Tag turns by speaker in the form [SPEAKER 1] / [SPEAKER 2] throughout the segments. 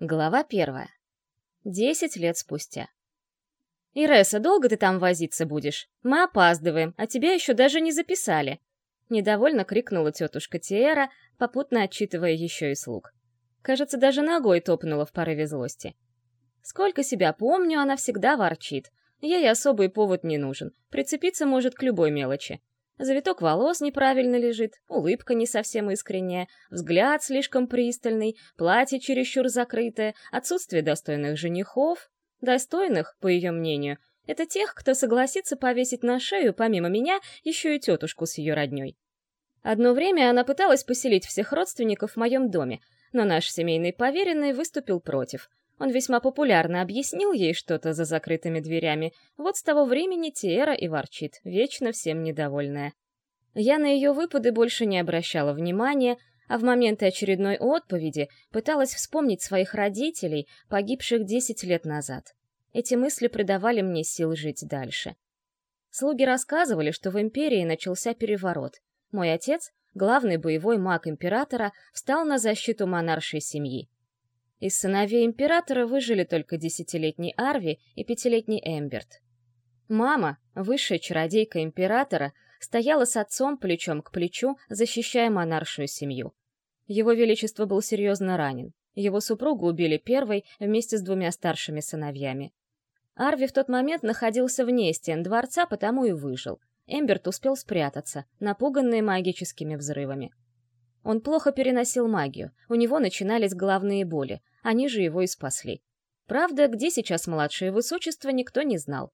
[SPEAKER 1] Глава первая. Десять лет спустя. «Иреса, долго ты там возиться будешь? Мы опаздываем, а тебя еще даже не записали!» Недовольно крикнула тетушка Тиэра, попутно отчитывая еще и слуг. Кажется, даже ногой топнула в порыве злости. Сколько себя помню, она всегда ворчит. Ей особый повод не нужен, прицепиться может к любой мелочи. Завиток волос неправильно лежит, улыбка не совсем искренняя, взгляд слишком пристальный, платье чересчур закрытое, отсутствие достойных женихов. Достойных, по ее мнению, это тех, кто согласится повесить на шею, помимо меня, еще и тетушку с ее родней. Одно время она пыталась поселить всех родственников в моем доме, но наш семейный поверенный выступил против. Он весьма популярно объяснил ей что-то за закрытыми дверями. Вот с того времени Тиэра и ворчит, вечно всем недовольная. Я на ее выпады больше не обращала внимания, а в моменты очередной отповеди пыталась вспомнить своих родителей, погибших 10 лет назад. Эти мысли придавали мне сил жить дальше. Слуги рассказывали, что в империи начался переворот. Мой отец, главный боевой маг императора, встал на защиту монаршей семьи. Из сыновей императора выжили только десятилетний Арви и пятилетний Эмберт. Мама, высшая чародейка императора, стояла с отцом плечом к плечу, защищая монаршую семью. Его Величество был серьезно ранен. Его супругу убили первой вместе с двумя старшими сыновьями. Арви в тот момент находился вне стен дворца, потому и выжил. Эмберт успел спрятаться, напуганный магическими взрывами. Он плохо переносил магию, у него начинались головные боли, они же его и спасли. Правда, где сейчас младшее высочество, никто не знал.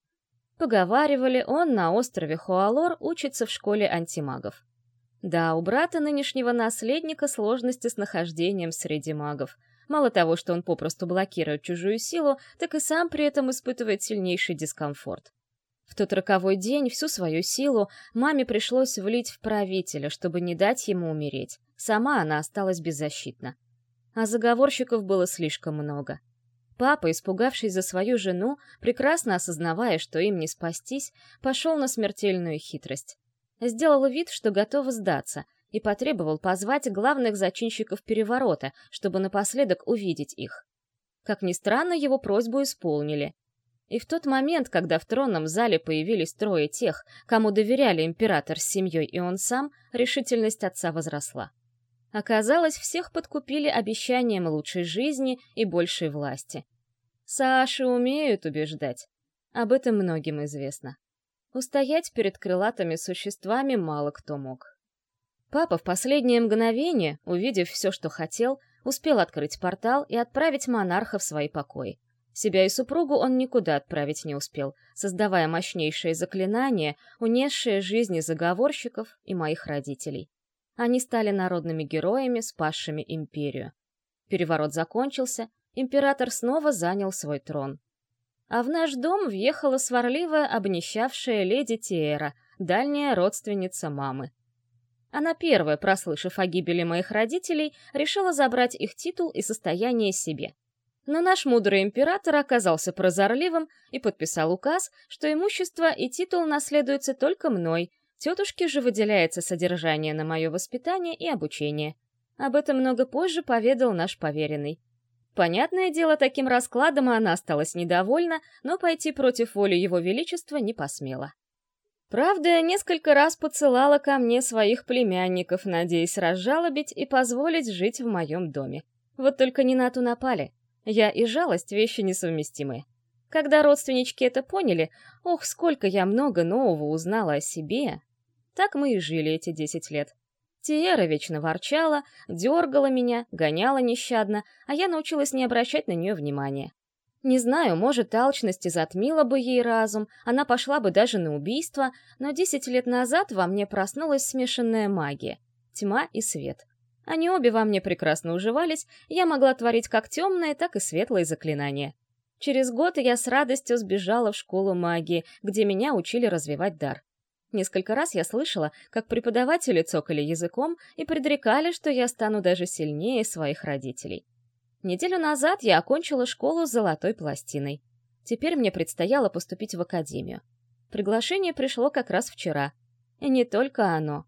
[SPEAKER 1] Поговаривали, он на острове Хуалор учится в школе антимагов. Да, у брата нынешнего наследника сложности с нахождением среди магов. Мало того, что он попросту блокирует чужую силу, так и сам при этом испытывает сильнейший дискомфорт. В тот роковой день всю свою силу маме пришлось влить в правителя, чтобы не дать ему умереть. Сама она осталась беззащитна. А заговорщиков было слишком много. Папа, испугавшись за свою жену, прекрасно осознавая, что им не спастись, пошел на смертельную хитрость. Сделал вид, что готов сдаться, и потребовал позвать главных зачинщиков переворота, чтобы напоследок увидеть их. Как ни странно, его просьбу исполнили. И в тот момент, когда в тронном зале появились трое тех, кому доверяли император с семьей и он сам, решительность отца возросла. Оказалось, всех подкупили обещанием лучшей жизни и большей власти. Саши умеют убеждать. Об этом многим известно. Устоять перед крылатыми существами мало кто мог. Папа в последнее мгновение, увидев все, что хотел, успел открыть портал и отправить монарха в свои покои. Себя и супругу он никуда отправить не успел, создавая мощнейшее заклинание, унесшее жизни заговорщиков и моих родителей. Они стали народными героями, спасшими империю. Переворот закончился, император снова занял свой трон. А в наш дом въехала сварливая, обнищавшая леди Тиэра, дальняя родственница мамы. Она первая, прослышав о гибели моих родителей, решила забрать их титул и состояние себе. Но наш мудрый император оказался прозорливым и подписал указ, что имущество и титул наследуются только мной, Тетушке же выделяется содержание на мое воспитание и обучение. Об этом много позже поведал наш поверенный. Понятное дело, таким раскладом она осталась недовольна, но пойти против воли его величества не посмела. Правда, несколько раз посылала ко мне своих племянников, надеясь разжалобить и позволить жить в моем доме. Вот только не на ту напали. Я и жалость — вещи несовместимые. Когда родственнички это поняли, ох, сколько я много нового узнала о себе, так мы и жили эти десять лет. Тиера вечно ворчала, дергала меня, гоняла нещадно, а я научилась не обращать на нее внимания. Не знаю, может, алчность и затмила бы ей разум, она пошла бы даже на убийство, но десять лет назад во мне проснулась смешанная магия — тьма и свет. Они обе во мне прекрасно уживались, я могла творить как темные, так и светлые заклинания. Через год я с радостью сбежала в школу магии, где меня учили развивать дар. Несколько раз я слышала, как преподаватели цокали языком и предрекали, что я стану даже сильнее своих родителей. Неделю назад я окончила школу с золотой пластиной. Теперь мне предстояло поступить в академию. Приглашение пришло как раз вчера. И не только оно.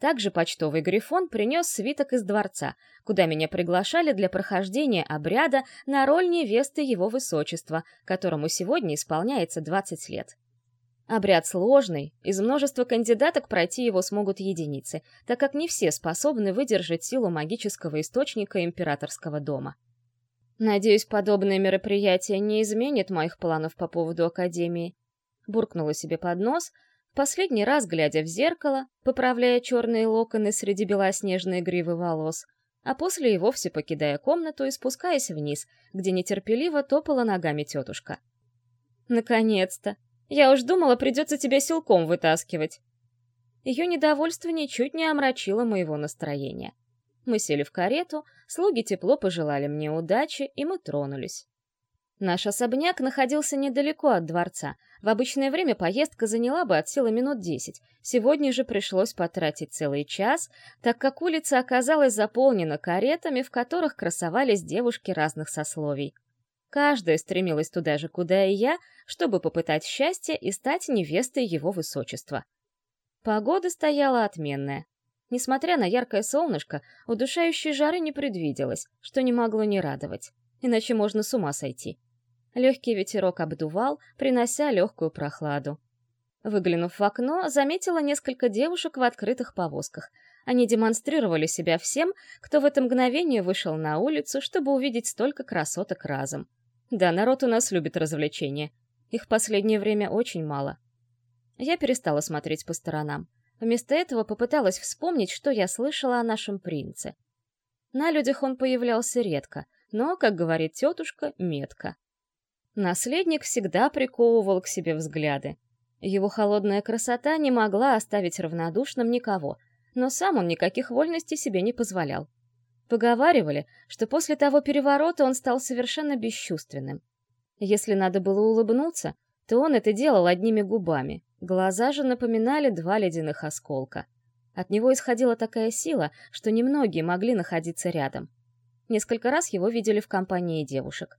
[SPEAKER 1] Также почтовый грифон принес свиток из дворца, куда меня приглашали для прохождения обряда на роль невесты его высочества, которому сегодня исполняется 20 лет. Обряд сложный, из множества кандидаток пройти его смогут единицы, так как не все способны выдержать силу магического источника императорского дома. Надеюсь, подобное мероприятие не изменит моих планов по поводу Академии. Буркнула себе под нос — последний раз глядя в зеркало, поправляя черные локоны среди белоснежной гривы волос, а после и вовсе покидая комнату и спускаясь вниз, где нетерпеливо топала ногами тетушка. «Наконец-то! Я уж думала, придется тебя силком вытаскивать!» Ее недовольство ничуть не омрачило моего настроения. Мы сели в карету, слуги тепло пожелали мне удачи, и мы тронулись. Наш особняк находился недалеко от дворца. В обычное время поездка заняла бы от силы минут десять. Сегодня же пришлось потратить целый час, так как улица оказалась заполнена каретами, в которых красовались девушки разных сословий. Каждая стремилась туда же, куда и я, чтобы попытать счастье и стать невестой его высочества. Погода стояла отменная. Несмотря на яркое солнышко, удушающей жары не предвиделось, что не могло не радовать. Иначе можно с ума сойти. Легкий ветерок обдувал, принося легкую прохладу. Выглянув в окно, заметила несколько девушек в открытых повозках. Они демонстрировали себя всем, кто в это мгновение вышел на улицу, чтобы увидеть столько красоток разом. Да, народ у нас любит развлечения. Их в последнее время очень мало. Я перестала смотреть по сторонам. Вместо этого попыталась вспомнить, что я слышала о нашем принце. На людях он появлялся редко, но, как говорит тетушка, метко. Наследник всегда приковывал к себе взгляды. Его холодная красота не могла оставить равнодушным никого, но сам он никаких вольностей себе не позволял. Поговаривали, что после того переворота он стал совершенно бесчувственным. Если надо было улыбнуться, то он это делал одними губами, глаза же напоминали два ледяных осколка. От него исходила такая сила, что немногие могли находиться рядом. Несколько раз его видели в компании девушек.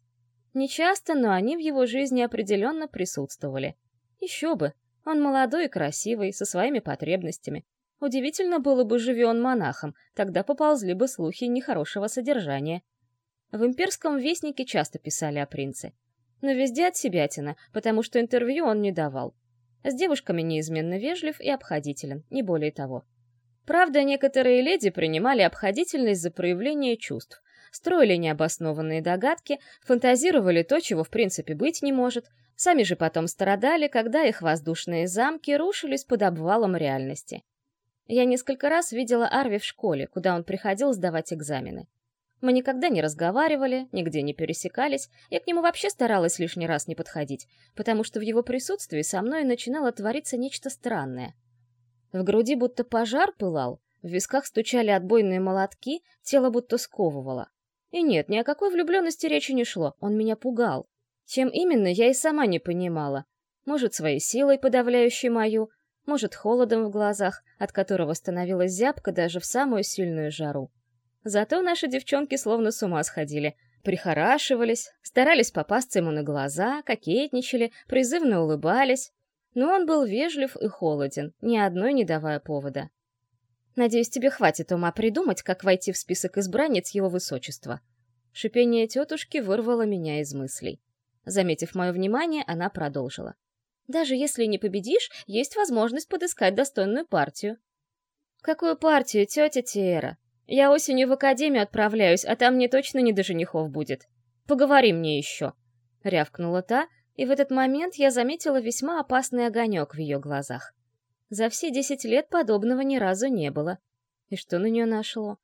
[SPEAKER 1] Не часто, но они в его жизни определенно присутствовали. Еще бы, он молодой и красивый, со своими потребностями. Удивительно было бы, живи он монахом, тогда поползли бы слухи нехорошего содержания. В имперском вестнике часто писали о принце. Но везде от себятина, потому что интервью он не давал. С девушками неизменно вежлив и обходителен, не более того. Правда, некоторые леди принимали обходительность за проявление чувств, строили необоснованные догадки, фантазировали то, чего в принципе быть не может, сами же потом страдали, когда их воздушные замки рушились под обвалом реальности. Я несколько раз видела Арви в школе, куда он приходил сдавать экзамены. Мы никогда не разговаривали, нигде не пересекались, я к нему вообще старалась лишний раз не подходить, потому что в его присутствии со мной начинало твориться нечто странное. В груди будто пожар пылал, в висках стучали отбойные молотки, тело будто сковывало. И нет, ни о какой влюбленности речи не шло, он меня пугал. Чем именно, я и сама не понимала. Может, своей силой, подавляющей мою, может, холодом в глазах, от которого становилась зябка даже в самую сильную жару. Зато наши девчонки словно с ума сходили, прихорашивались, старались попасться ему на глаза, кокетничали, призывно улыбались. Но он был вежлив и холоден, ни одной не давая повода. Надеюсь, тебе хватит ума придумать, как войти в список избранниц его высочества. Шипение тетушки вырвало меня из мыслей. Заметив мое внимание, она продолжила. Даже если не победишь, есть возможность подыскать достойную партию. Какую партию, тетя Тиэра? Я осенью в академию отправляюсь, а там мне точно не до женихов будет. Поговори мне еще. Рявкнула та, и в этот момент я заметила весьма опасный огонек в ее глазах. За все десять лет подобного ни разу не было. И что на нее нашло?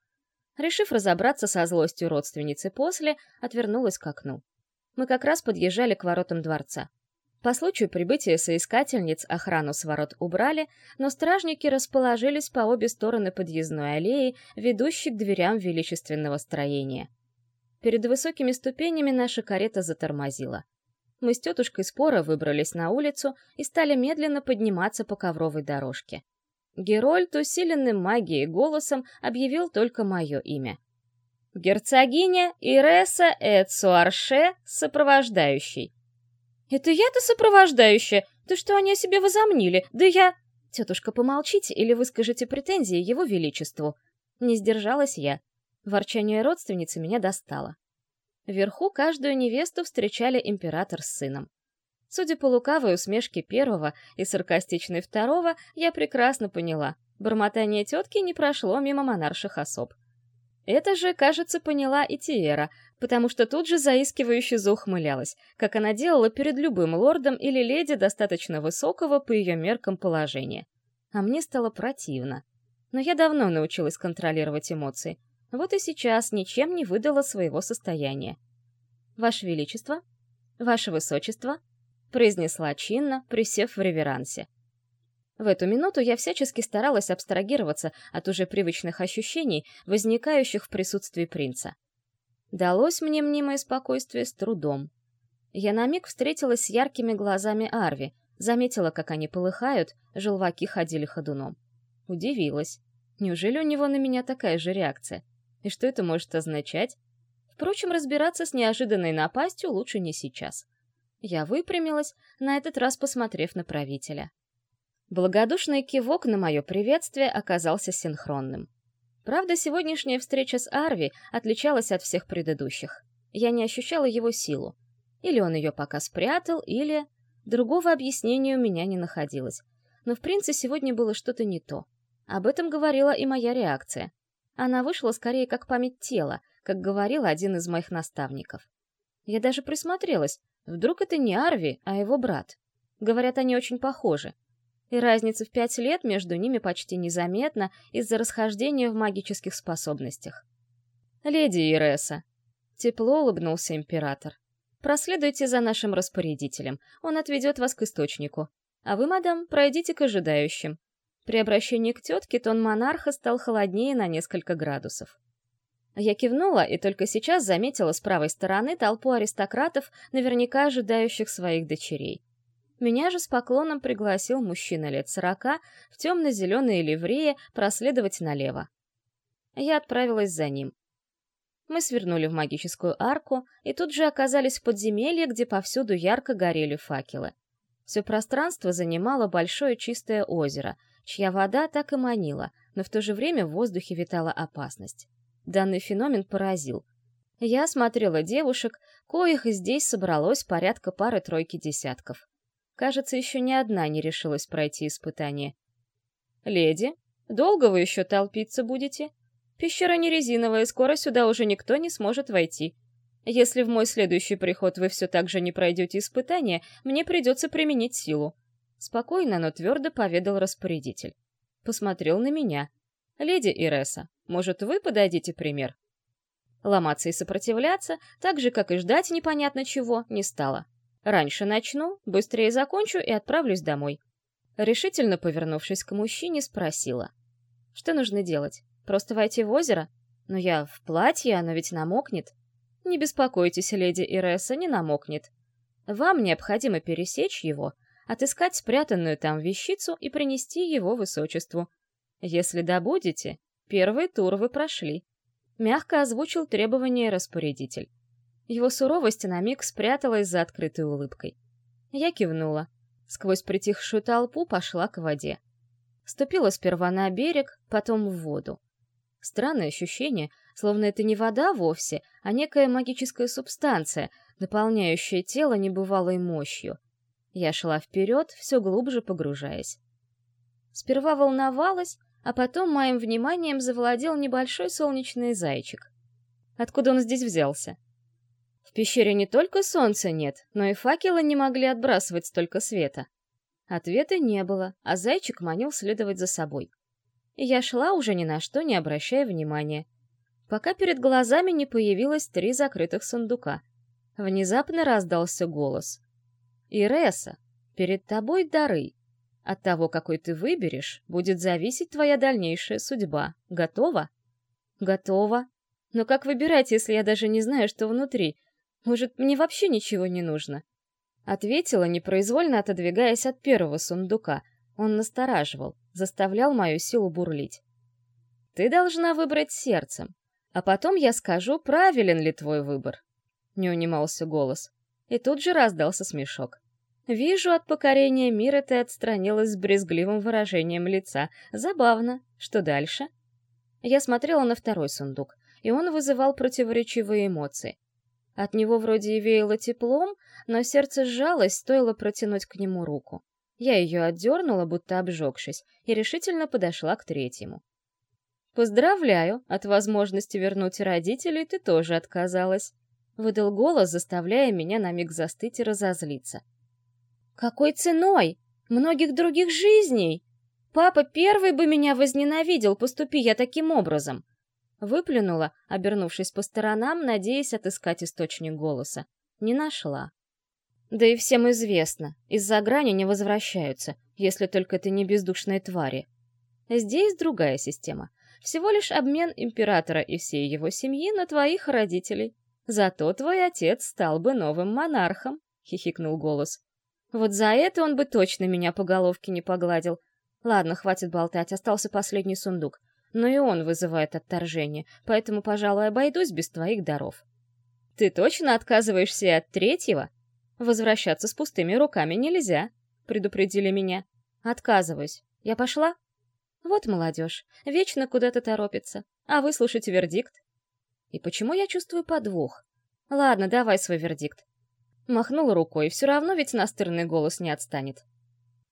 [SPEAKER 1] Решив разобраться со злостью родственницы после, отвернулась к окну. Мы как раз подъезжали к воротам дворца. По случаю прибытия соискательниц охрану с ворот убрали, но стражники расположились по обе стороны подъездной аллеи, ведущей к дверям величественного строения. Перед высокими ступенями наша карета затормозила мы с тетушкой спора выбрались на улицу и стали медленно подниматься по ковровой дорожке. Герольд, усиленным магией голосом, объявил только мое имя. «Герцогиня Иреса Эцуарше, сопровождающий». «Это я-то сопровождающая? Да что они о себе возомнили? Да я...» «Тетушка, помолчите или выскажите претензии его величеству». Не сдержалась я. Ворчание родственницы меня достало. Вверху каждую невесту встречали император с сыном. Судя по лукавой усмешке первого и саркастичной второго, я прекрасно поняла. Бормотание тетки не прошло мимо монарших особ. Это же, кажется, поняла и Тиера, потому что тут же заискивающе заухмылялась, как она делала перед любым лордом или леди достаточно высокого по ее меркам положения. А мне стало противно. Но я давно научилась контролировать эмоции. Вот и сейчас ничем не выдала своего состояния. «Ваше Величество? Ваше Высочество?» — произнесла чинно, присев в реверансе. В эту минуту я всячески старалась абстрагироваться от уже привычных ощущений, возникающих в присутствии принца. Далось мне мнимое спокойствие с трудом. Я на миг встретилась с яркими глазами Арви, заметила, как они полыхают, желваки ходили ходуном. Удивилась. Неужели у него на меня такая же реакция? И что это может означать? Впрочем, разбираться с неожиданной напастью лучше не сейчас. Я выпрямилась, на этот раз посмотрев на правителя. Благодушный кивок на мое приветствие оказался синхронным. Правда, сегодняшняя встреча с Арви отличалась от всех предыдущих. Я не ощущала его силу. Или он ее пока спрятал, или... Другого объяснения у меня не находилось. Но в принце сегодня было что-то не то. Об этом говорила и моя реакция. Она вышла скорее как память тела, как говорил один из моих наставников. Я даже присмотрелась. Вдруг это не Арви, а его брат. Говорят, они очень похожи и разница в пять лет между ними почти незаметна из-за расхождения в магических способностях. «Леди Иреса», — тепло улыбнулся император, — «проследуйте за нашим распорядителем, он отведет вас к источнику. А вы, мадам, пройдите к ожидающим». При обращении к тетке тон монарха стал холоднее на несколько градусов. Я кивнула и только сейчас заметила с правой стороны толпу аристократов, наверняка ожидающих своих дочерей. Меня же с поклоном пригласил мужчина лет сорока в темно-зеленой ливрее проследовать налево. Я отправилась за ним. Мы свернули в магическую арку и тут же оказались в подземелье, где повсюду ярко горели факелы. Все пространство занимало большое чистое озеро, чья вода так и манила, но в то же время в воздухе витала опасность. Данный феномен поразил. Я смотрела девушек, коих здесь собралось порядка пары-тройки десятков. Кажется, еще ни одна не решилась пройти испытание. «Леди, долго вы еще толпиться будете? Пещера не резиновая, скоро сюда уже никто не сможет войти. Если в мой следующий приход вы все так же не пройдете испытание, мне придется применить силу». Спокойно, но твердо поведал распорядитель. Посмотрел на меня. «Леди Иреса, может, вы подадите пример?» Ломаться и сопротивляться, так же, как и ждать непонятно чего, не стало. Раньше начну, быстрее закончу и отправлюсь домой. Решительно повернувшись к мужчине, спросила. Что нужно делать? Просто войти в озеро? Но я в платье, оно ведь намокнет. Не беспокойтесь, леди Иреса, не намокнет. Вам необходимо пересечь его, отыскать спрятанную там вещицу и принести его высочеству. Если добудете, первый тур вы прошли. Мягко озвучил требование распорядитель. Его суровость на миг спряталась за открытой улыбкой. Я кивнула. Сквозь притихшую толпу пошла к воде. Ступила сперва на берег, потом в воду. Странное ощущение, словно это не вода вовсе, а некая магическая субстанция, наполняющая тело небывалой мощью. Я шла вперед, все глубже погружаясь. Сперва волновалась, а потом моим вниманием завладел небольшой солнечный зайчик. Откуда он здесь взялся? В пещере не только солнца нет, но и факелы не могли отбрасывать столько света. Ответа не было, а зайчик манил следовать за собой. Я шла уже ни на что, не обращая внимания. Пока перед глазами не появилось три закрытых сундука. Внезапно раздался голос. «Иреса, перед тобой дары. От того, какой ты выберешь, будет зависеть твоя дальнейшая судьба. Готова?» «Готова. Но как выбирать, если я даже не знаю, что внутри?» Может, мне вообще ничего не нужно?» Ответила, непроизвольно отодвигаясь от первого сундука. Он настораживал, заставлял мою силу бурлить. «Ты должна выбрать сердцем, а потом я скажу, правилен ли твой выбор». Не унимался голос. И тут же раздался смешок. Вижу, от покорения мира ты отстранилась с брезгливым выражением лица. Забавно. Что дальше? Я смотрела на второй сундук, и он вызывал противоречивые эмоции. От него вроде и веяло теплом, но сердце сжалось, стоило протянуть к нему руку. Я ее отдернула, будто обжегшись, и решительно подошла к третьему. «Поздравляю, от возможности вернуть родителей ты тоже отказалась», — выдал голос, заставляя меня на миг застыть и разозлиться. «Какой ценой? Многих других жизней? Папа первый бы меня возненавидел, поступи я таким образом!» Выплюнула, обернувшись по сторонам, надеясь отыскать источник голоса. Не нашла. Да и всем известно, из-за грани не возвращаются, если только это не бездушные твари. Здесь другая система. Всего лишь обмен императора и всей его семьи на твоих родителей. Зато твой отец стал бы новым монархом, — хихикнул голос. Вот за это он бы точно меня по головке не погладил. Ладно, хватит болтать, остался последний сундук но и он вызывает отторжение, поэтому, пожалуй, обойдусь без твоих даров. Ты точно отказываешься от третьего? Возвращаться с пустыми руками нельзя, предупредили меня. Отказываюсь. Я пошла? Вот молодежь, вечно куда-то торопится. А выслушать вердикт? И почему я чувствую подвох? Ладно, давай свой вердикт. Махнула рукой, все равно ведь настырный голос не отстанет.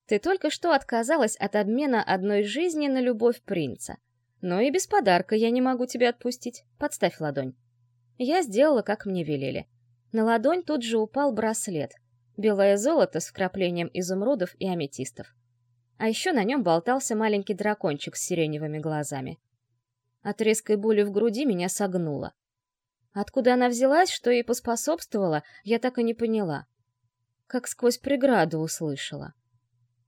[SPEAKER 1] Ты только что отказалась от обмена одной жизни на любовь принца. Но и без подарка я не могу тебя отпустить. Подставь ладонь. Я сделала, как мне велели. На ладонь тут же упал браслет. Белое золото с вкраплением изумрудов и аметистов. А еще на нем болтался маленький дракончик с сиреневыми глазами. От резкой боли в груди меня согнуло. Откуда она взялась, что ей поспособствовало, я так и не поняла. Как сквозь преграду услышала.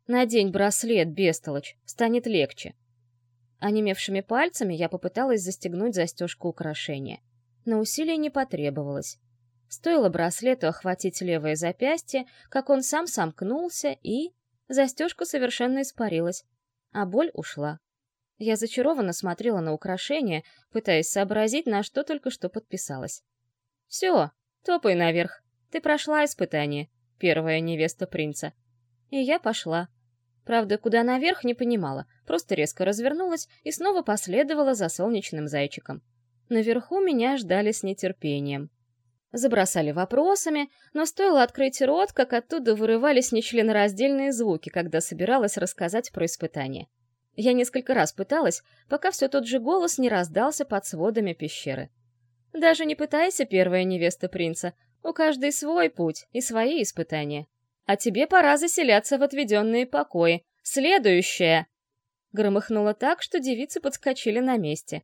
[SPEAKER 1] «Надень браслет, бестолочь, станет легче», Онемевшими пальцами я попыталась застегнуть застежку украшения. Но усилий не потребовалось. Стоило браслету охватить левое запястье, как он сам сомкнулся, и... Застежка совершенно испарилась, а боль ушла. Я зачарованно смотрела на украшение, пытаясь сообразить, на что только что подписалась. «Все, топай наверх. Ты прошла испытание, первая невеста принца». И я пошла. Правда, куда наверх, не понимала, просто резко развернулась и снова последовала за солнечным зайчиком. Наверху меня ждали с нетерпением. Забросали вопросами, но стоило открыть рот, как оттуда вырывались нечленораздельные звуки, когда собиралась рассказать про испытание. Я несколько раз пыталась, пока все тот же голос не раздался под сводами пещеры. Даже не пытайся, первая невеста принца, у каждой свой путь и свои испытания. А тебе пора заселяться в отведенные покои. Следующее!» Громыхнуло так, что девицы подскочили на месте.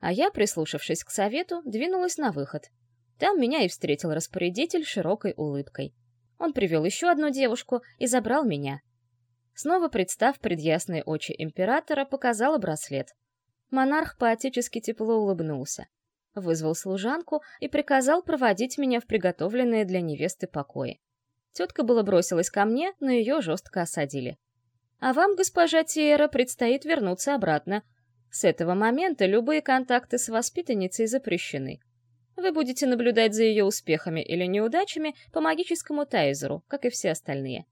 [SPEAKER 1] А я, прислушавшись к совету, двинулась на выход. Там меня и встретил распорядитель широкой улыбкой. Он привел еще одну девушку и забрал меня. Снова представ пред ясные очи императора, показала браслет. Монарх поотечески тепло улыбнулся. Вызвал служанку и приказал проводить меня в приготовленные для невесты покои. Тетка была бросилась ко мне, но ее жестко осадили. «А вам, госпожа Тиера, предстоит вернуться обратно. С этого момента любые контакты с воспитанницей запрещены. Вы будете наблюдать за ее успехами или неудачами по магическому тайзеру, как и все остальные.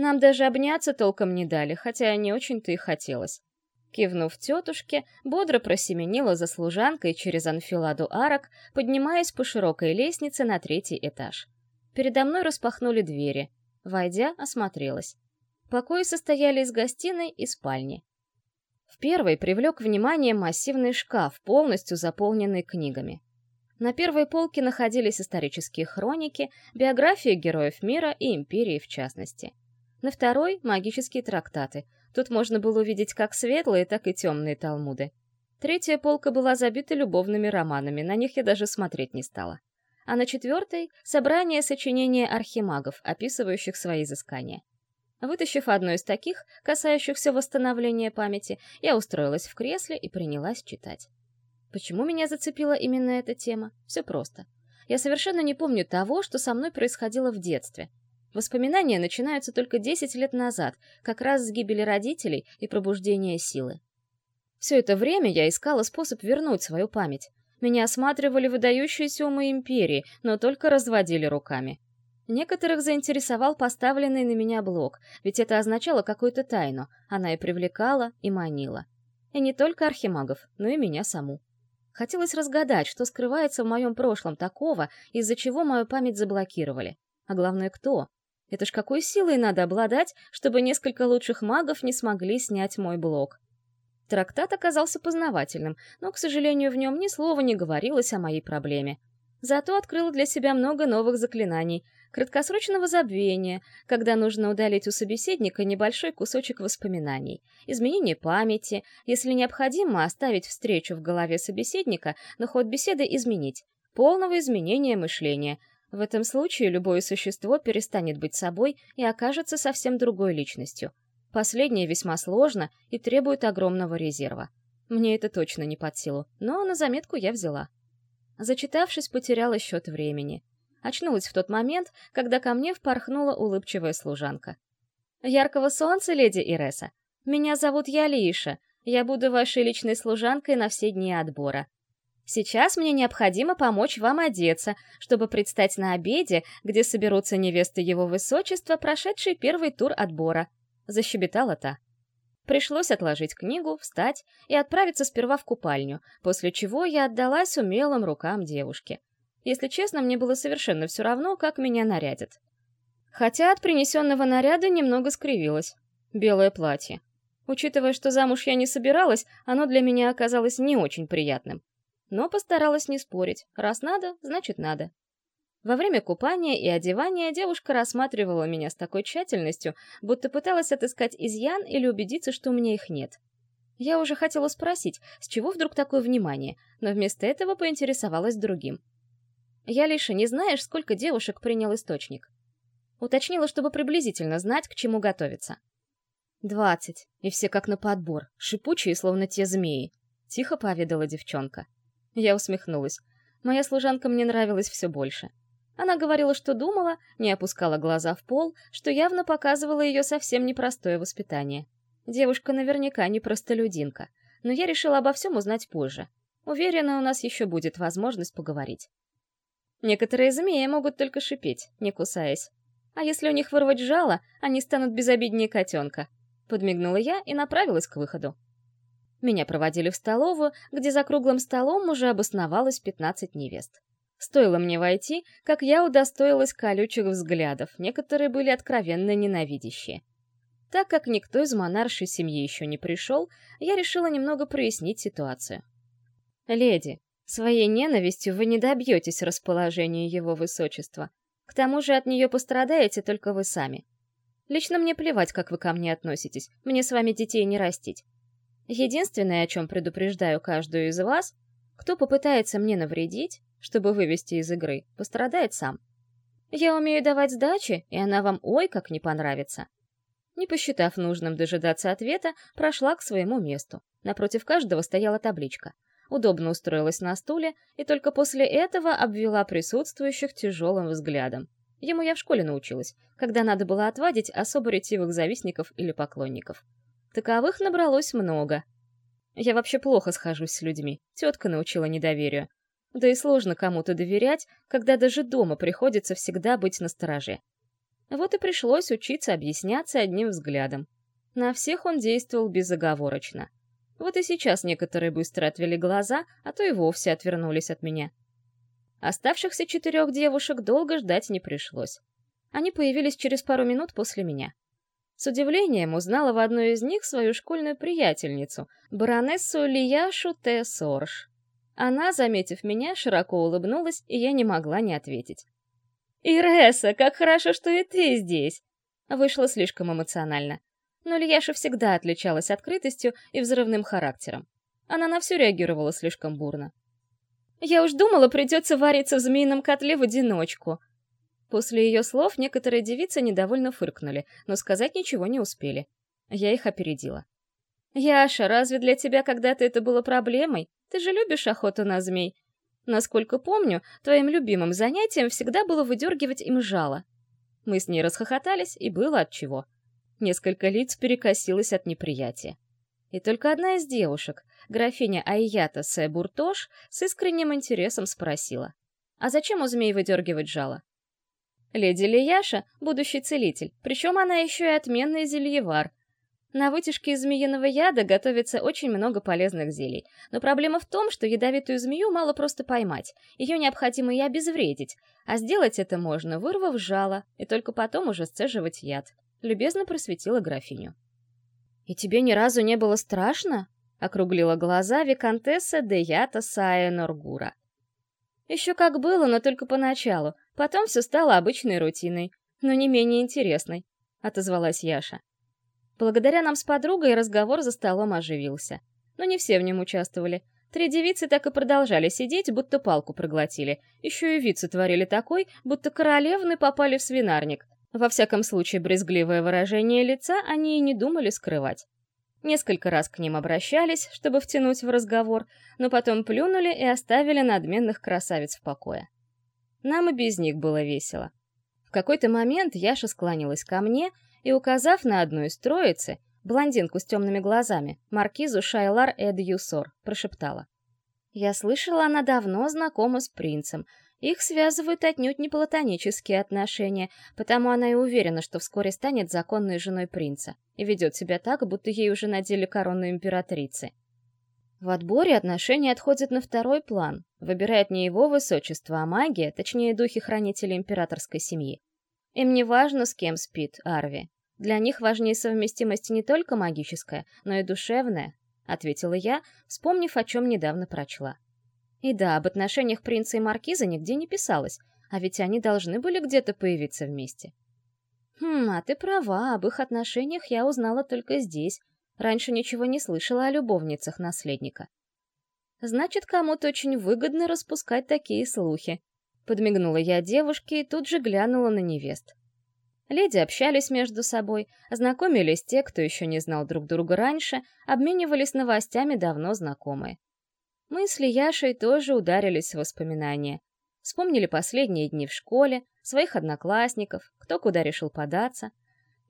[SPEAKER 1] Нам даже обняться толком не дали, хотя не очень-то и хотелось. Кивнув тетушке, бодро просеменила за служанкой через анфиладу арок, поднимаясь по широкой лестнице на третий этаж. Передо мной распахнули двери. Войдя, осмотрелась. Покои состояли из гостиной и спальни. В первой привлек внимание массивный шкаф, полностью заполненный книгами. На первой полке находились исторические хроники, биографии героев мира и империи в частности. На второй — магические трактаты. Тут можно было увидеть как светлые, так и темные талмуды. Третья полка была забита любовными романами, на них я даже смотреть не стала а на четвертой — собрание сочинений архимагов, описывающих свои изыскания. Вытащив одно из таких, касающихся восстановления памяти, я устроилась в кресле и принялась читать. Почему меня зацепила именно эта тема? Все просто. Я совершенно не помню того, что со мной происходило в детстве. Воспоминания начинаются только 10 лет назад, как раз с гибели родителей и пробуждения силы. Все это время я искала способ вернуть свою память, меня осматривали выдающиеся умы империи, но только разводили руками. Некоторых заинтересовал поставленный на меня блок, ведь это означало какую-то тайну, она и привлекала, и манила. И не только архимагов, но и меня саму. Хотелось разгадать, что скрывается в моем прошлом такого, из-за чего мою память заблокировали. А главное, кто? Это ж какой силой надо обладать, чтобы несколько лучших магов не смогли снять мой блок. Трактат оказался познавательным, но, к сожалению, в нем ни слова не говорилось о моей проблеме. Зато открыл для себя много новых заклинаний, краткосрочного забвения, когда нужно удалить у собеседника небольшой кусочек воспоминаний, изменение памяти, если необходимо оставить встречу в голове собеседника, но ход беседы изменить, полного изменения мышления. В этом случае любое существо перестанет быть собой и окажется совсем другой личностью. Последнее весьма сложно и требует огромного резерва. Мне это точно не под силу, но на заметку я взяла. Зачитавшись, потеряла счет времени. Очнулась в тот момент, когда ко мне впорхнула улыбчивая служанка. «Яркого солнца, леди Иреса! Меня зовут Ялиша. Я буду вашей личной служанкой на все дни отбора. Сейчас мне необходимо помочь вам одеться, чтобы предстать на обеде, где соберутся невесты его высочества, прошедшие первый тур отбора», — защебетала та. Пришлось отложить книгу, встать и отправиться сперва в купальню, после чего я отдалась умелым рукам девушки. Если честно, мне было совершенно все равно, как меня нарядят. Хотя от принесенного наряда немного скривилось. Белое платье. Учитывая, что замуж я не собиралась, оно для меня оказалось не очень приятным. Но постаралась не спорить. Раз надо, значит надо. Во время купания и одевания девушка рассматривала меня с такой тщательностью, будто пыталась отыскать изъян или убедиться, что у меня их нет. Я уже хотела спросить, с чего вдруг такое внимание, но вместо этого поинтересовалась другим. «Я лишь не знаешь, сколько девушек принял источник?» Уточнила, чтобы приблизительно знать, к чему готовиться. «Двадцать, и все как на подбор, шипучие, словно те змеи», — тихо поведала девчонка. Я усмехнулась. Моя служанка мне нравилась все больше. Она говорила, что думала, не опускала глаза в пол, что явно показывало ее совсем непростое воспитание. Девушка наверняка не простолюдинка, но я решила обо всем узнать позже. Уверена, у нас еще будет возможность поговорить. Некоторые змеи могут только шипеть, не кусаясь. А если у них вырвать жало, они станут безобиднее котенка. Подмигнула я и направилась к выходу. Меня проводили в столовую, где за круглым столом уже обосновалось 15 невест. Стоило мне войти, как я удостоилась колючих взглядов, некоторые были откровенно ненавидящие. Так как никто из монаршей семьи еще не пришел, я решила немного прояснить ситуацию. «Леди, своей ненавистью вы не добьетесь расположения его высочества. К тому же от нее пострадаете только вы сами. Лично мне плевать, как вы ко мне относитесь, мне с вами детей не растить. Единственное, о чем предупреждаю каждую из вас, кто попытается мне навредить, чтобы вывести из игры, пострадает сам. Я умею давать сдачи, и она вам ой как не понравится. Не посчитав нужным дожидаться ответа, прошла к своему месту. Напротив каждого стояла табличка. Удобно устроилась на стуле и только после этого обвела присутствующих тяжелым взглядом. Ему я в школе научилась, когда надо было отвадить особо ретивых завистников или поклонников. Таковых набралось много. Я вообще плохо схожусь с людьми, тетка научила недоверию. Да и сложно кому-то доверять, когда даже дома приходится всегда быть настороже. Вот и пришлось учиться объясняться одним взглядом. На всех он действовал безоговорочно. Вот и сейчас некоторые быстро отвели глаза, а то и вовсе отвернулись от меня. Оставшихся четырех девушек долго ждать не пришлось. Они появились через пару минут после меня. С удивлением узнала в одной из них свою школьную приятельницу, баронессу Лияшу Т. Сорж. Она, заметив меня, широко улыбнулась, и я не могла не ответить. «Иреса, как хорошо, что и ты здесь!» Вышло слишком эмоционально. Но Лияша всегда отличалась открытостью и взрывным характером. Она на все реагировала слишком бурно. «Я уж думала, придется вариться в змеином котле в одиночку». После ее слов некоторые девицы недовольно фыркнули, но сказать ничего не успели. Я их опередила. «Яша, разве для тебя когда-то это было проблемой? Ты же любишь охоту на змей. Насколько помню, твоим любимым занятием всегда было выдергивать им жало». Мы с ней расхохотались, и было от чего. Несколько лиц перекосилось от неприятия. И только одна из девушек, графиня Айята Сэбуртош, с искренним интересом спросила. «А зачем у змей выдергивать жало?» Леди Лияша — будущий целитель, причем она еще и отменный зельевар. На вытяжке из змеиного яда готовится очень много полезных зелий. Но проблема в том, что ядовитую змею мало просто поймать. Ее необходимо и обезвредить. А сделать это можно, вырвав жало, и только потом уже сцеживать яд. Любезно просветила графиню. «И тебе ни разу не было страшно?» — округлила глаза виконтесса Деята Сая Норгура. «Еще как было, но только поначалу. Потом все стало обычной рутиной, но не менее интересной», — отозвалась Яша. Благодаря нам с подругой разговор за столом оживился. Но не все в нем участвовали. Три девицы так и продолжали сидеть, будто палку проглотили. Еще и вид сотворили такой, будто королевны попали в свинарник. Во всяком случае, брезгливое выражение лица они и не думали скрывать. Несколько раз к ним обращались, чтобы втянуть в разговор, но потом плюнули и оставили надменных красавиц в покое. Нам и без них было весело. В какой-то момент Яша склонилась ко мне и, указав на одну из троицы, блондинку с темными глазами, маркизу Шайлар Эд Юсор, прошептала. «Я слышала, она давно знакома с принцем. Их связывают отнюдь не платонические отношения, потому она и уверена, что вскоре станет законной женой принца и ведет себя так, будто ей уже надели корону императрицы. В отборе отношения отходят на второй план, выбирает не его высочество, а магия, точнее духи-хранители императорской семьи. Им не важно, с кем спит Арви. Для них важнее совместимость не только магическая, но и душевная, ответила я, вспомнив, о чем недавно прочла. И да, об отношениях принца и маркиза нигде не писалось, а ведь они должны были где-то появиться вместе. Хм, а ты права, об их отношениях я узнала только здесь. Раньше ничего не слышала о любовницах наследника. Значит, кому-то очень выгодно распускать такие слухи. Подмигнула я девушке и тут же глянула на невест. Леди общались между собой, ознакомились те, кто еще не знал друг друга раньше, обменивались новостями давно знакомые. Мы с Лияшей тоже ударились в воспоминания. Вспомнили последние дни в школе, своих одноклассников, кто куда решил податься.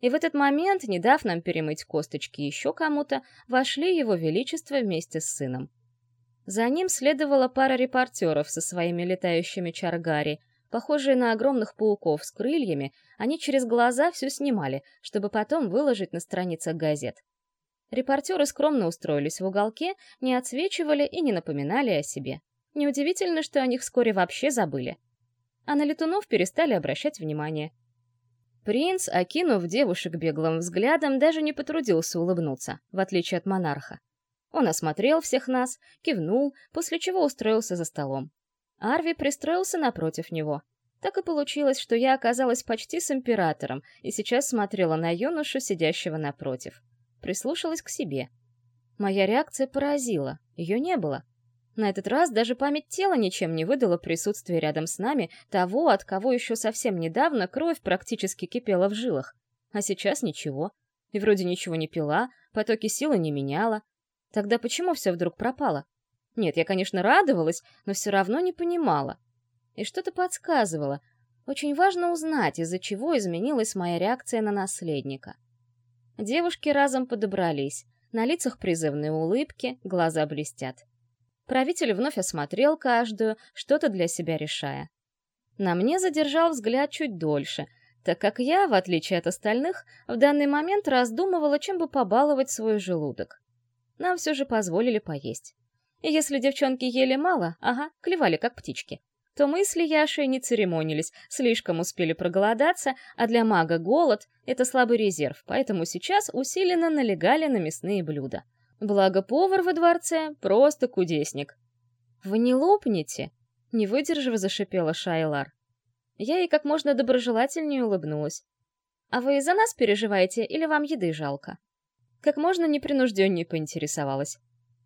[SPEAKER 1] И в этот момент, не дав нам перемыть косточки еще кому-то, вошли его величество вместе с сыном. За ним следовала пара репортеров со своими летающими чаргари. Похожие на огромных пауков с крыльями, они через глаза все снимали, чтобы потом выложить на страницах газет. Репортеры скромно устроились в уголке, не отсвечивали и не напоминали о себе. Неудивительно, что о них вскоре вообще забыли. А на летунов перестали обращать внимание. Принц, окинув девушек беглым взглядом, даже не потрудился улыбнуться, в отличие от монарха. Он осмотрел всех нас, кивнул, после чего устроился за столом. Арви пристроился напротив него. Так и получилось, что я оказалась почти с императором и сейчас смотрела на юношу, сидящего напротив прислушалась к себе. Моя реакция поразила, ее не было. На этот раз даже память тела ничем не выдала присутствие рядом с нами того, от кого еще совсем недавно кровь практически кипела в жилах. А сейчас ничего. И вроде ничего не пила, потоки силы не меняла. Тогда почему все вдруг пропало? Нет, я, конечно, радовалась, но все равно не понимала. И что-то подсказывало. Очень важно узнать, из-за чего изменилась моя реакция на наследника. Девушки разом подобрались. На лицах призывные улыбки, глаза блестят. Правитель вновь осмотрел каждую, что-то для себя решая. На мне задержал взгляд чуть дольше, так как я, в отличие от остальных, в данный момент раздумывала, чем бы побаловать свой желудок. Нам все же позволили поесть. И если девчонки ели мало, ага, клевали как птички, то мы с Лияшей не церемонились, слишком успели проголодаться, а для мага голод — это слабый резерв, поэтому сейчас усиленно налегали на мясные блюда. Благо повар во дворце — просто кудесник. «Вы не лопнете?» — не выдержав, зашипела Шайлар. Я ей как можно доброжелательнее улыбнулась. «А вы из-за нас переживаете или вам еды жалко?» Как можно непринужденнее поинтересовалась.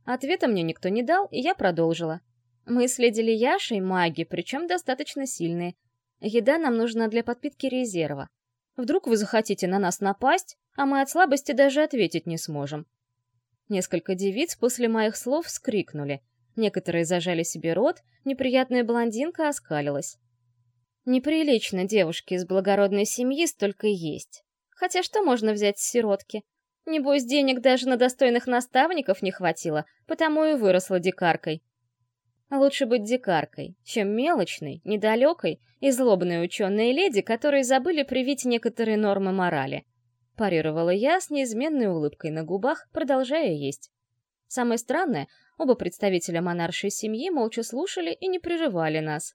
[SPEAKER 1] Ответа мне никто не дал, и я продолжила. Мы следили Яшей маги, причем достаточно сильные. Еда нам нужна для подпитки резерва. Вдруг вы захотите на нас напасть, а мы от слабости даже ответить не сможем. Несколько девиц после моих слов вскрикнули. Некоторые зажали себе рот, неприятная блондинка оскалилась. Неприлично девушке из благородной семьи столько есть. Хотя что можно взять с сиротки? Небось, денег даже на достойных наставников не хватило, потому и выросла дикаркой. Лучше быть дикаркой, чем мелочной, недалекой и злобной ученой леди, которые забыли привить некоторые нормы морали. Парировала я с неизменной улыбкой на губах, продолжая есть. Самое странное, оба представителя монаршей семьи молча слушали и не прерывали нас.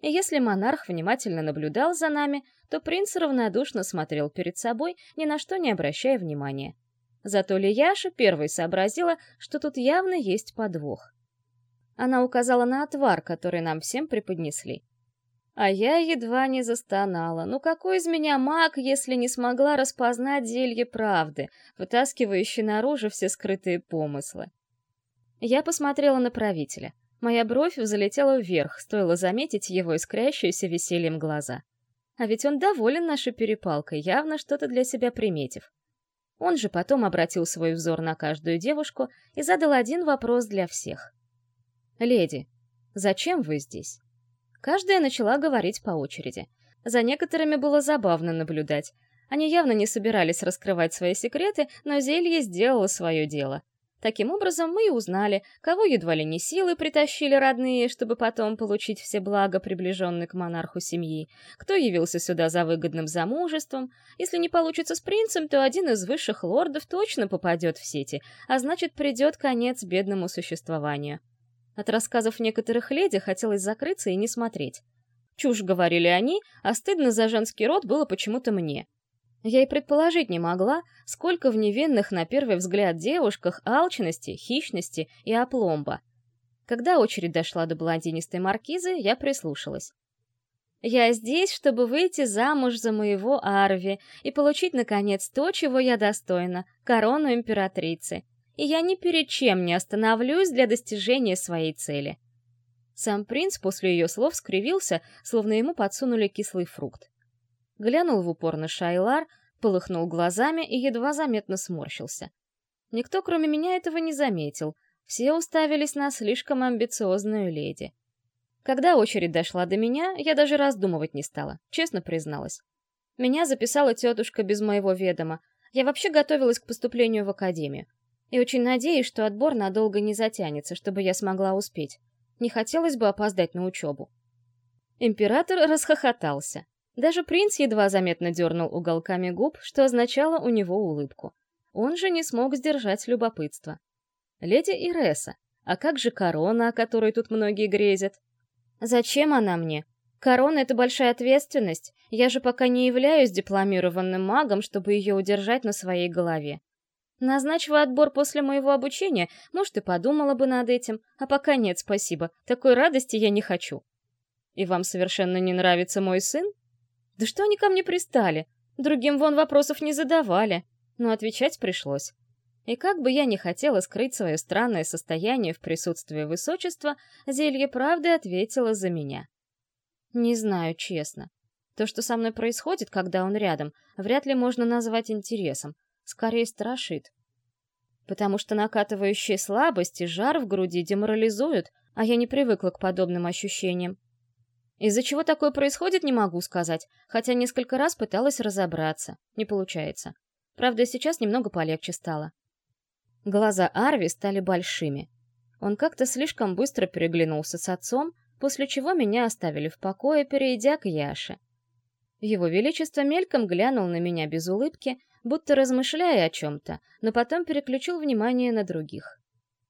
[SPEAKER 1] И если монарх внимательно наблюдал за нами, то принц равнодушно смотрел перед собой, ни на что не обращая внимания. Зато Лияша первой сообразила, что тут явно есть подвох. Она указала на отвар, который нам всем преподнесли. А я едва не застонала. Ну какой из меня маг, если не смогла распознать зелье правды, вытаскивающее наружу все скрытые помыслы? Я посмотрела на правителя. Моя бровь взлетела вверх, стоило заметить его искрящиеся весельем глаза. А ведь он доволен нашей перепалкой, явно что-то для себя приметив. Он же потом обратил свой взор на каждую девушку и задал один вопрос для всех. «Леди, зачем вы здесь?» Каждая начала говорить по очереди. За некоторыми было забавно наблюдать. Они явно не собирались раскрывать свои секреты, но зелье сделало свое дело. Таким образом, мы и узнали, кого едва ли не силы притащили родные, чтобы потом получить все блага, приближенные к монарху семьи, кто явился сюда за выгодным замужеством. Если не получится с принцем, то один из высших лордов точно попадет в сети, а значит, придет конец бедному существованию. От рассказов некоторых леди хотелось закрыться и не смотреть. Чушь говорили они, а стыдно за женский род было почему-то мне. Я и предположить не могла, сколько в невинных на первый взгляд девушках алчности, хищности и опломба. Когда очередь дошла до блондинистой маркизы, я прислушалась. «Я здесь, чтобы выйти замуж за моего Арви и получить, наконец, то, чего я достойна — корону императрицы и я ни перед чем не остановлюсь для достижения своей цели. Сам принц после ее слов скривился, словно ему подсунули кислый фрукт. Глянул в упор на Шайлар, полыхнул глазами и едва заметно сморщился. Никто, кроме меня, этого не заметил. Все уставились на слишком амбициозную леди. Когда очередь дошла до меня, я даже раздумывать не стала, честно призналась. Меня записала тетушка без моего ведома. Я вообще готовилась к поступлению в академию. И очень надеюсь, что отбор надолго не затянется, чтобы я смогла успеть. Не хотелось бы опоздать на учебу. Император расхохотался. Даже принц едва заметно дернул уголками губ, что означало у него улыбку. Он же не смог сдержать любопытство. Леди Иреса, а как же корона, о которой тут многие грезят? Зачем она мне? Корона — это большая ответственность. Я же пока не являюсь дипломированным магом, чтобы ее удержать на своей голове. Назначив отбор после моего обучения, может, и подумала бы над этим, а пока нет, спасибо, такой радости я не хочу. И вам совершенно не нравится мой сын? Да что они ко мне пристали? Другим вон вопросов не задавали, но отвечать пришлось. И как бы я ни хотела скрыть свое странное состояние в присутствии высочества, зелье правды ответило за меня. Не знаю, честно. То, что со мной происходит, когда он рядом, вряд ли можно назвать интересом, скорее страшит. Потому что накатывающие слабость и жар в груди деморализуют, а я не привыкла к подобным ощущениям. Из-за чего такое происходит, не могу сказать, хотя несколько раз пыталась разобраться. Не получается. Правда, сейчас немного полегче стало. Глаза Арви стали большими. Он как-то слишком быстро переглянулся с отцом, после чего меня оставили в покое, перейдя к Яше. Его Величество мельком глянул на меня без улыбки, будто размышляя о чем-то, но потом переключил внимание на других.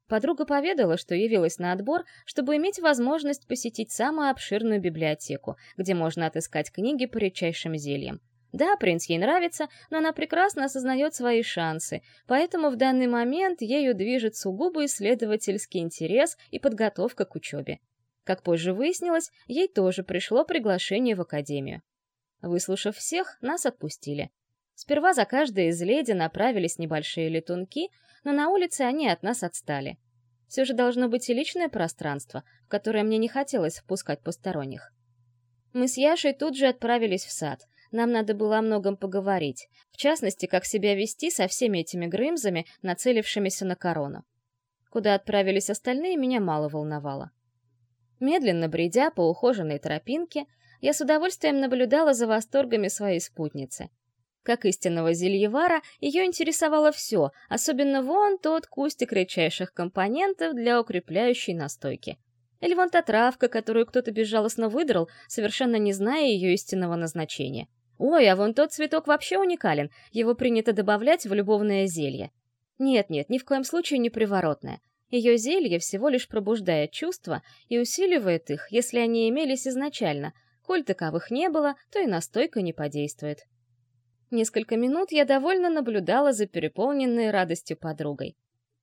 [SPEAKER 1] Подруга поведала, что явилась на отбор, чтобы иметь возможность посетить самую обширную библиотеку, где можно отыскать книги по редчайшим зельям. Да, принц ей нравится, но она прекрасно осознает свои шансы, поэтому в данный момент ею движет сугубо исследовательский интерес и подготовка к учебе. Как позже выяснилось, ей тоже пришло приглашение в академию. Выслушав всех, нас отпустили. Сперва за каждой из леди направились небольшие летунки, но на улице они от нас отстали. Все же должно быть и личное пространство, в которое мне не хотелось впускать посторонних. Мы с Яшей тут же отправились в сад. Нам надо было о многом поговорить, в частности, как себя вести со всеми этими грымзами, нацелившимися на корону. Куда отправились остальные, меня мало волновало. Медленно бредя по ухоженной тропинке, я с удовольствием наблюдала за восторгами своей спутницы. Как истинного зельевара, ее интересовало все, особенно вон тот кустик редчайших компонентов для укрепляющей настойки. Или вон та травка, которую кто-то безжалостно выдрал, совершенно не зная ее истинного назначения. Ой, а вон тот цветок вообще уникален, его принято добавлять в любовное зелье. Нет-нет, ни в коем случае не приворотное. Ее зелье всего лишь пробуждает чувства и усиливает их, если они имелись изначально. Коль таковых не было, то и настойка не подействует. Несколько минут я довольно наблюдала за переполненной радостью подругой.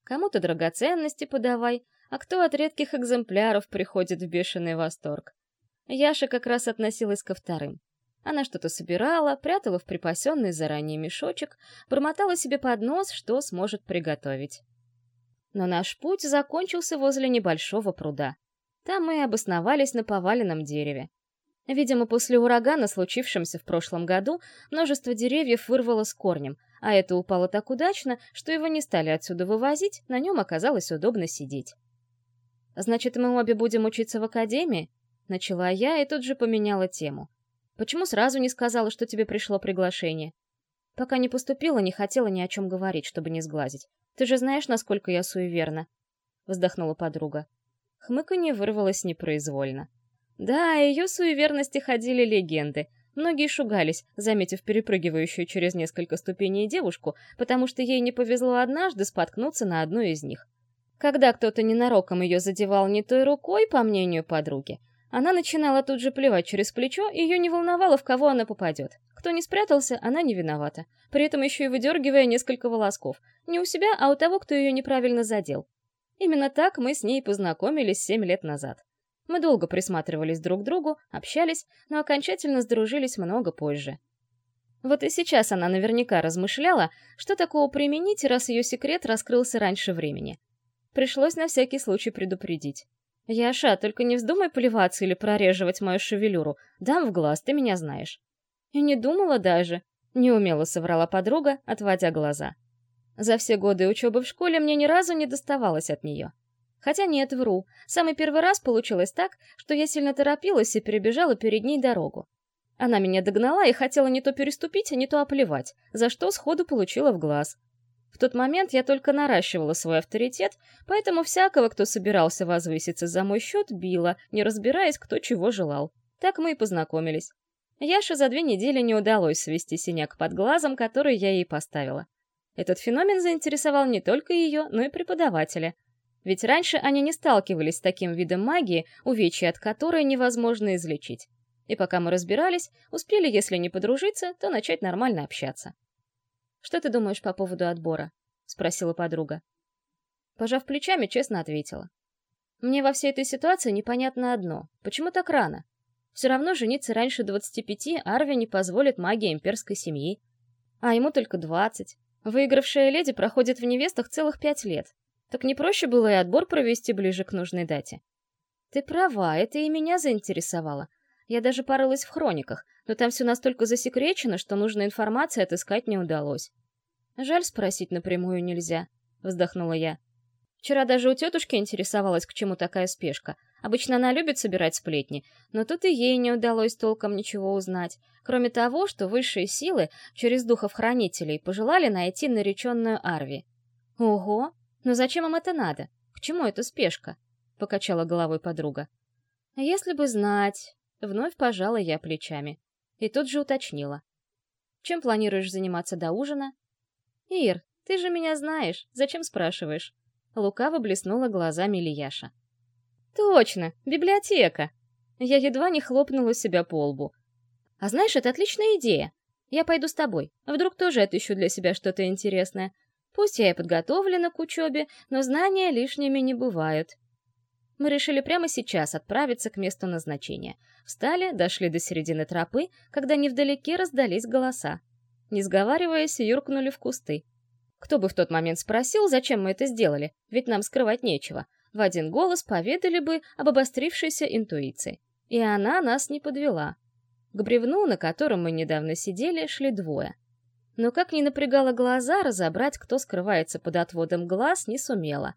[SPEAKER 1] Кому-то драгоценности подавай, а кто от редких экземпляров приходит в бешеный восторг. Яша как раз относилась ко вторым. Она что-то собирала, прятала в припасенный заранее мешочек, бормотала себе под нос, что сможет приготовить. Но наш путь закончился возле небольшого пруда. Там мы обосновались на поваленном дереве. Видимо, после урагана, случившемся в прошлом году, множество деревьев вырвало с корнем, а это упало так удачно, что его не стали отсюда вывозить, на нем оказалось удобно сидеть. «Значит, мы обе будем учиться в академии?» Начала я и тут же поменяла тему. «Почему сразу не сказала, что тебе пришло приглашение?» Пока не поступила, не хотела ни о чем говорить, чтобы не сглазить. Ты же знаешь, насколько я суеверна. Вздохнула подруга. Хмыканье вырвалось непроизвольно. Да, о ее суеверности ходили легенды. Многие шугались, заметив перепрыгивающую через несколько ступеней девушку, потому что ей не повезло однажды споткнуться на одной из них. Когда кто-то ненароком ее задевал не той рукой, по мнению подруги, она начинала тут же плевать через плечо, и ее не волновало, в кого она попадет. Кто не спрятался, она не виновата, при этом еще и выдергивая несколько волосков. Не у себя, а у того, кто ее неправильно задел. Именно так мы с ней познакомились семь лет назад. Мы долго присматривались друг к другу, общались, но окончательно сдружились много позже. Вот и сейчас она наверняка размышляла, что такого применить, раз ее секрет раскрылся раньше времени. Пришлось на всякий случай предупредить. «Яша, только не вздумай поливаться или прореживать мою шевелюру. Дам в глаз, ты меня знаешь». И не думала даже. Неумело соврала подруга, отводя глаза. За все годы учебы в школе мне ни разу не доставалось от нее. Хотя нет, вру. Самый первый раз получилось так, что я сильно торопилась и перебежала перед ней дорогу. Она меня догнала и хотела не то переступить, а не то оплевать, за что сходу получила в глаз. В тот момент я только наращивала свой авторитет, поэтому всякого, кто собирался возвыситься за мой счет, била, не разбираясь, кто чего желал. Так мы и познакомились. Яше за две недели не удалось свести синяк под глазом, который я ей поставила. Этот феномен заинтересовал не только ее, но и преподавателя. Ведь раньше они не сталкивались с таким видом магии, увечья от которой невозможно излечить. И пока мы разбирались, успели, если не подружиться, то начать нормально общаться. «Что ты думаешь по поводу отбора?» — спросила подруга. Пожав плечами, честно ответила. «Мне во всей этой ситуации непонятно одно. Почему так рано? Все равно жениться раньше 25 Арви не позволит магия имперской семьи. А ему только 20. Выигравшая леди проходит в невестах целых пять лет. Так не проще было и отбор провести ближе к нужной дате? Ты права, это и меня заинтересовало. Я даже порылась в хрониках, но там все настолько засекречено, что нужной информации отыскать не удалось. Жаль, спросить напрямую нельзя, вздохнула я. Вчера даже у тетушки интересовалась, к чему такая спешка. Обычно она любит собирать сплетни, но тут и ей не удалось толком ничего узнать, кроме того, что высшие силы через духов-хранителей пожелали найти нареченную Арви. Ого! Но зачем им это надо? К чему эта спешка? Покачала головой подруга. Если бы знать... Вновь пожала я плечами. И тут же уточнила. Чем планируешь заниматься до ужина? Ир, ты же меня знаешь, зачем спрашиваешь? Лукаво блеснула глазами Лияша. Точно, библиотека. Я едва не хлопнула себя по лбу. А знаешь, это отличная идея. Я пойду с тобой. Вдруг тоже отыщу для себя что-то интересное. Пусть я и подготовлена к учебе, но знания лишними не бывают. Мы решили прямо сейчас отправиться к месту назначения. Встали, дошли до середины тропы, когда невдалеке раздались голоса. Не сговариваясь, юркнули в кусты. Кто бы в тот момент спросил, зачем мы это сделали, ведь нам скрывать нечего. В один голос поведали бы об обострившейся интуиции. И она нас не подвела. К бревну, на котором мы недавно сидели, шли двое. Но как ни напрягало глаза, разобрать, кто скрывается под отводом глаз, не сумела.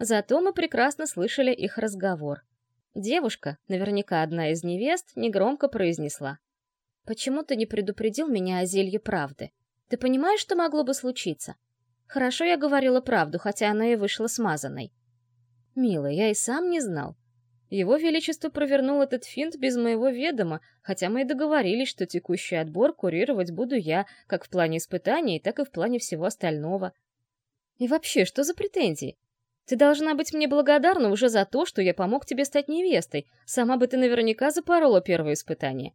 [SPEAKER 1] Зато мы прекрасно слышали их разговор. Девушка, наверняка одна из невест, негромко произнесла. «Почему ты не предупредил меня о зелье правды? Ты понимаешь, что могло бы случиться? Хорошо я говорила правду, хотя она и вышла смазанной. Милая, я и сам не знал. Его Величество провернул этот финт без моего ведома, хотя мы и договорились, что текущий отбор курировать буду я, как в плане испытаний, так и в плане всего остального. И вообще, что за претензии? Ты должна быть мне благодарна уже за то, что я помог тебе стать невестой. Сама бы ты наверняка запорола первое испытание.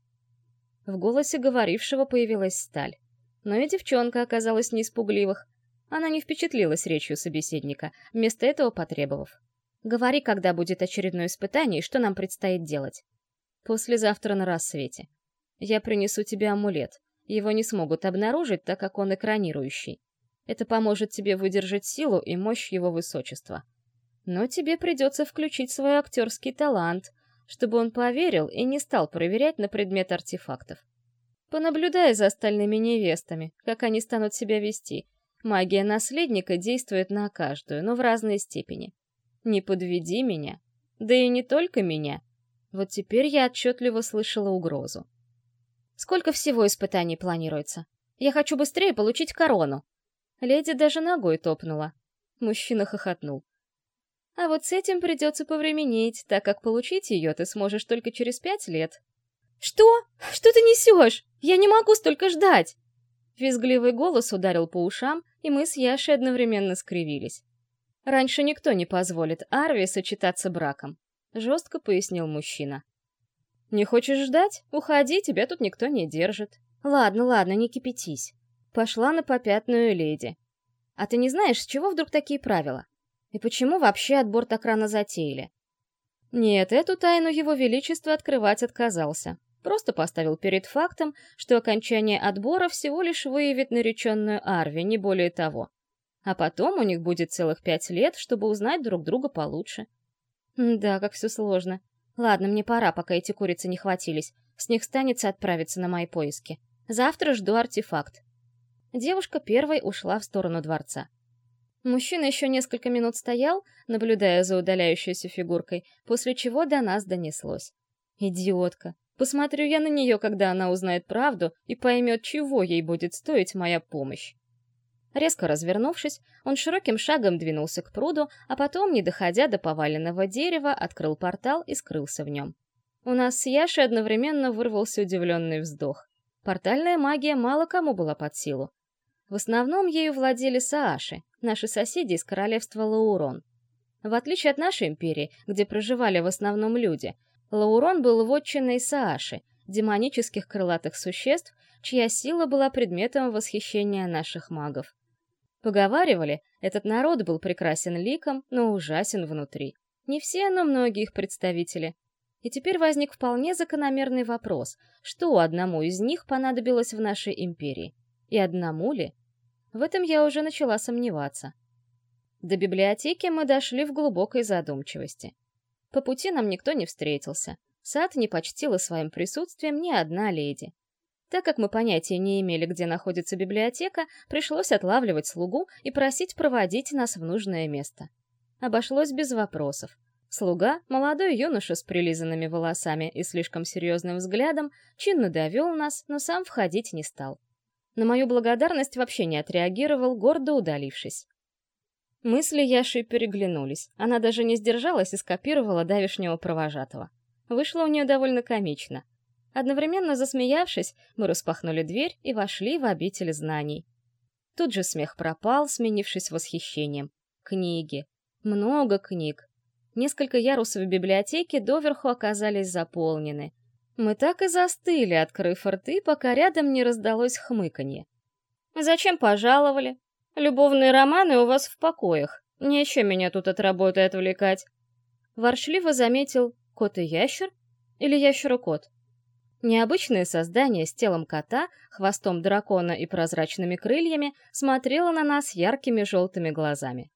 [SPEAKER 1] В голосе говорившего появилась сталь. Но и девчонка оказалась не испугливых. Она не впечатлилась речью собеседника, вместо этого потребовав. «Говори, когда будет очередное испытание и что нам предстоит делать». «Послезавтра на рассвете. Я принесу тебе амулет. Его не смогут обнаружить, так как он экранирующий. Это поможет тебе выдержать силу и мощь его высочества. Но тебе придется включить свой актерский талант, чтобы он поверил и не стал проверять на предмет артефактов. Понаблюдай за остальными невестами, как они станут себя вести, Магия наследника действует на каждую, но в разной степени. Не подведи меня. Да и не только меня. Вот теперь я отчетливо слышала угрозу. Сколько всего испытаний планируется? Я хочу быстрее получить корону. Леди даже ногой топнула. Мужчина хохотнул. А вот с этим придется повременить, так как получить ее ты сможешь только через пять лет. Что? Что ты несешь? Я не могу столько ждать! Визгливый голос ударил по ушам, и мы с Яшей одновременно скривились. «Раньше никто не позволит Арви сочетаться браком», — жестко пояснил мужчина. «Не хочешь ждать? Уходи, тебя тут никто не держит». «Ладно, ладно, не кипятись». Пошла на попятную леди. «А ты не знаешь, с чего вдруг такие правила? И почему вообще отбор так рано затеяли?» Нет, эту тайну его величество открывать отказался. Просто поставил перед фактом, что окончание отбора всего лишь выявит нареченную Арви, не более того. А потом у них будет целых пять лет, чтобы узнать друг друга получше. Да, как все сложно. Ладно, мне пора, пока эти курицы не хватились. С них станется отправиться на мои поиски. Завтра жду артефакт. Девушка первой ушла в сторону дворца. Мужчина еще несколько минут стоял, наблюдая за удаляющейся фигуркой, после чего до нас донеслось. Идиотка. Посмотрю я на нее, когда она узнает правду и поймет, чего ей будет стоить моя помощь. Резко развернувшись, он широким шагом двинулся к пруду, а потом, не доходя до поваленного дерева, открыл портал и скрылся в нем. У нас с Яшей одновременно вырвался удивленный вздох. Портальная магия мало кому была под силу. В основном ею владели Сааши, наши соседи из королевства Лаурон. В отличие от нашей империи, где проживали в основном люди, Лаурон был вотчиной Сааши, демонических крылатых существ, чья сила была предметом восхищения наших магов. Поговаривали, этот народ был прекрасен ликом, но ужасен внутри. Не все, но многие их представители. И теперь возник вполне закономерный вопрос, что одному из них понадобилось в нашей империи? И одному ли? В этом я уже начала сомневаться. До библиотеки мы дошли в глубокой задумчивости. По пути нам никто не встретился. Сад не почтила своим присутствием ни одна леди. Так как мы понятия не имели, где находится библиотека, пришлось отлавливать слугу и просить проводить нас в нужное место. Обошлось без вопросов. Слуга, молодой юноша с прилизанными волосами и слишком серьезным взглядом, чинно довел нас, но сам входить не стал. На мою благодарность вообще не отреагировал, гордо удалившись. Мысли Яши переглянулись. Она даже не сдержалась и скопировала давишнего провожатого. Вышло у нее довольно комично. Одновременно засмеявшись, мы распахнули дверь и вошли в обитель знаний. Тут же смех пропал, сменившись восхищением. Книги. Много книг. Несколько ярусов библиотеки доверху оказались заполнены. Мы так и застыли, открыв рты, пока рядом не раздалось хмыканье. «Зачем пожаловали?» Любовные романы у вас в покоях. Нечего меня тут от работы отвлекать. Воршливо заметил кот и ящер или ящерокот. Необычное создание с телом кота, хвостом дракона и прозрачными крыльями смотрело на нас яркими желтыми глазами.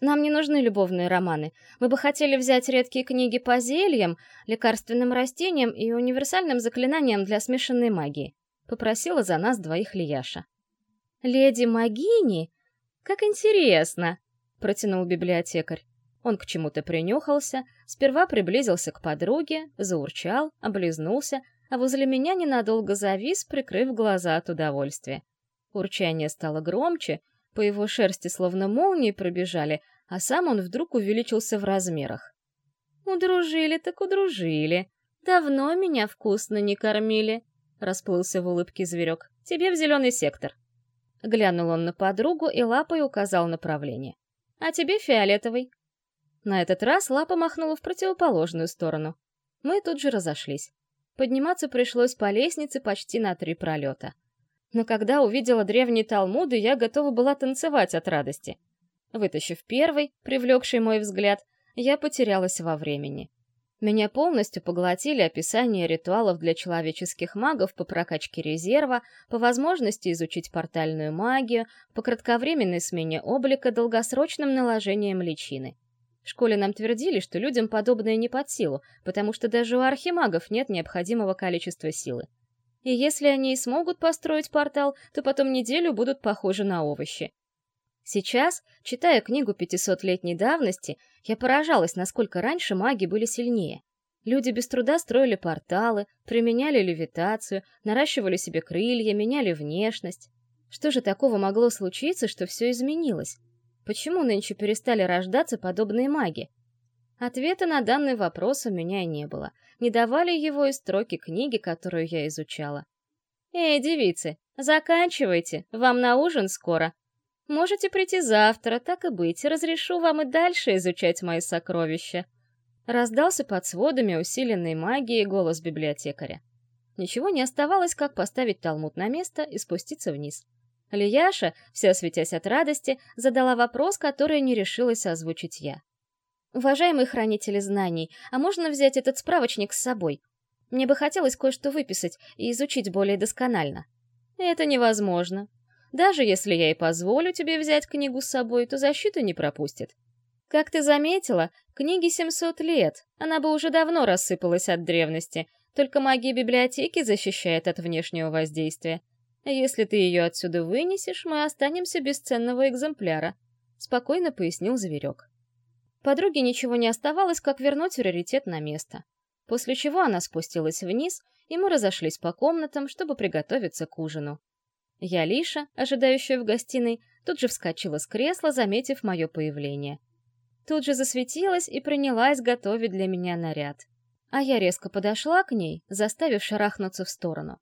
[SPEAKER 1] «Нам не нужны любовные романы. Мы бы хотели взять редкие книги по зельям, лекарственным растениям и универсальным заклинаниям для смешанной магии», — попросила за нас двоих Лияша. «Леди Магини? Как интересно!» — протянул библиотекарь. Он к чему-то принюхался, сперва приблизился к подруге, заурчал, облизнулся, а возле меня ненадолго завис, прикрыв глаза от удовольствия. Урчание стало громче, по его шерсти словно молнии пробежали, а сам он вдруг увеличился в размерах. Удружили так удружили. Давно меня вкусно не кормили. Расплылся в улыбке зверек. Тебе в зеленый сектор. Глянул он на подругу и лапой указал направление. А тебе фиолетовый. На этот раз лапа махнула в противоположную сторону. Мы тут же разошлись. Подниматься пришлось по лестнице почти на три пролета. Но когда увидела древние талмуды, я готова была танцевать от радости. Вытащив первый, привлекший мой взгляд, я потерялась во времени. Меня полностью поглотили описания ритуалов для человеческих магов по прокачке резерва, по возможности изучить портальную магию, по кратковременной смене облика, долгосрочным наложением личины. В школе нам твердили, что людям подобное не под силу, потому что даже у архимагов нет необходимого количества силы. И если они и смогут построить портал, то потом неделю будут похожи на овощи. Сейчас, читая книгу 500-летней давности, я поражалась, насколько раньше маги были сильнее. Люди без труда строили порталы, применяли левитацию, наращивали себе крылья, меняли внешность. Что же такого могло случиться, что все изменилось? Почему нынче перестали рождаться подобные маги? Ответа на данный вопрос у меня не было. Не давали его и строки книги, которую я изучала. «Эй, девицы, заканчивайте, вам на ужин скоро», Можете прийти завтра, так и быть, разрешу вам и дальше изучать мои сокровища. Раздался под сводами усиленной магией голос библиотекаря. Ничего не оставалось, как поставить талмуд на место и спуститься вниз. Лияша, вся светясь от радости, задала вопрос, который не решилась озвучить я. «Уважаемые хранители знаний, а можно взять этот справочник с собой? Мне бы хотелось кое-что выписать и изучить более досконально». «Это невозможно», даже если я и позволю тебе взять книгу с собой, то защита не пропустит. Как ты заметила, книге 700 лет, она бы уже давно рассыпалась от древности, только магия библиотеки защищает от внешнего воздействия. Если ты ее отсюда вынесешь, мы останемся без ценного экземпляра», — спокойно пояснил зверек. Подруге ничего не оставалось, как вернуть раритет на место. После чего она спустилась вниз, и мы разошлись по комнатам, чтобы приготовиться к ужину. Я, Лиша, ожидающая в гостиной, тут же вскочила с кресла, заметив мое появление. Тут же засветилась и принялась готовить для меня наряд. А я резко подошла к ней, заставив шарахнуться в сторону.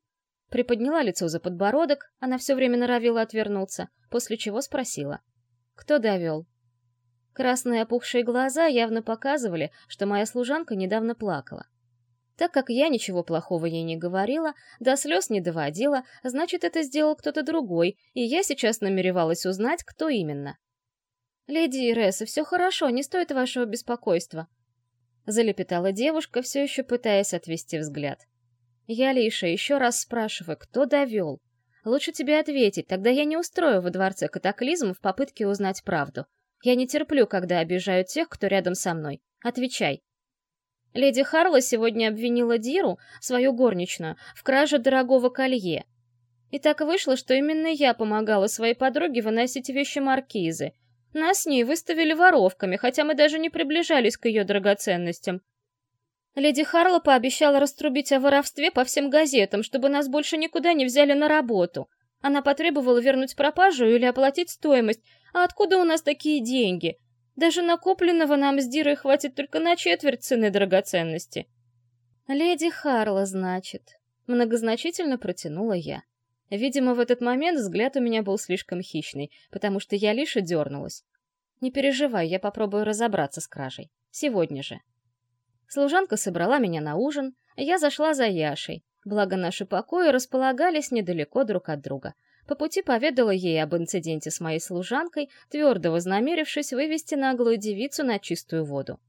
[SPEAKER 1] Приподняла лицо за подбородок, она все время норовила отвернуться, после чего спросила. «Кто довел?» Красные опухшие глаза явно показывали, что моя служанка недавно плакала. Так как я ничего плохого ей не говорила, до слез не доводила, значит, это сделал кто-то другой, и я сейчас намеревалась узнать, кто именно. «Леди Иреса, все хорошо, не стоит вашего беспокойства», — залепетала девушка, все еще пытаясь отвести взгляд. «Я, Лиша, еще раз спрашиваю, кто довел? Лучше тебе ответить, тогда я не устрою во дворце катаклизм в попытке узнать правду. Я не терплю, когда обижают тех, кто рядом со мной. Отвечай». Леди Харла сегодня обвинила Диру, свою горничную, в краже дорогого колье. И так вышло, что именно я помогала своей подруге выносить вещи маркизы. Нас с ней выставили воровками, хотя мы даже не приближались к ее драгоценностям. Леди Харла пообещала раструбить о воровстве по всем газетам, чтобы нас больше никуда не взяли на работу. Она потребовала вернуть пропажу или оплатить стоимость. А откуда у нас такие деньги? Даже накопленного нам с Дирой хватит только на четверть цены драгоценности. «Леди Харла, значит», — многозначительно протянула я. Видимо, в этот момент взгляд у меня был слишком хищный, потому что я лишь и дернулась. «Не переживай, я попробую разобраться с кражей. Сегодня же». Служанка собрала меня на ужин, я зашла за Яшей, благо наши покои располагались недалеко друг от друга — по пути поведала ей об инциденте с моей служанкой, твердо вознамерившись вывести наглую девицу на чистую воду.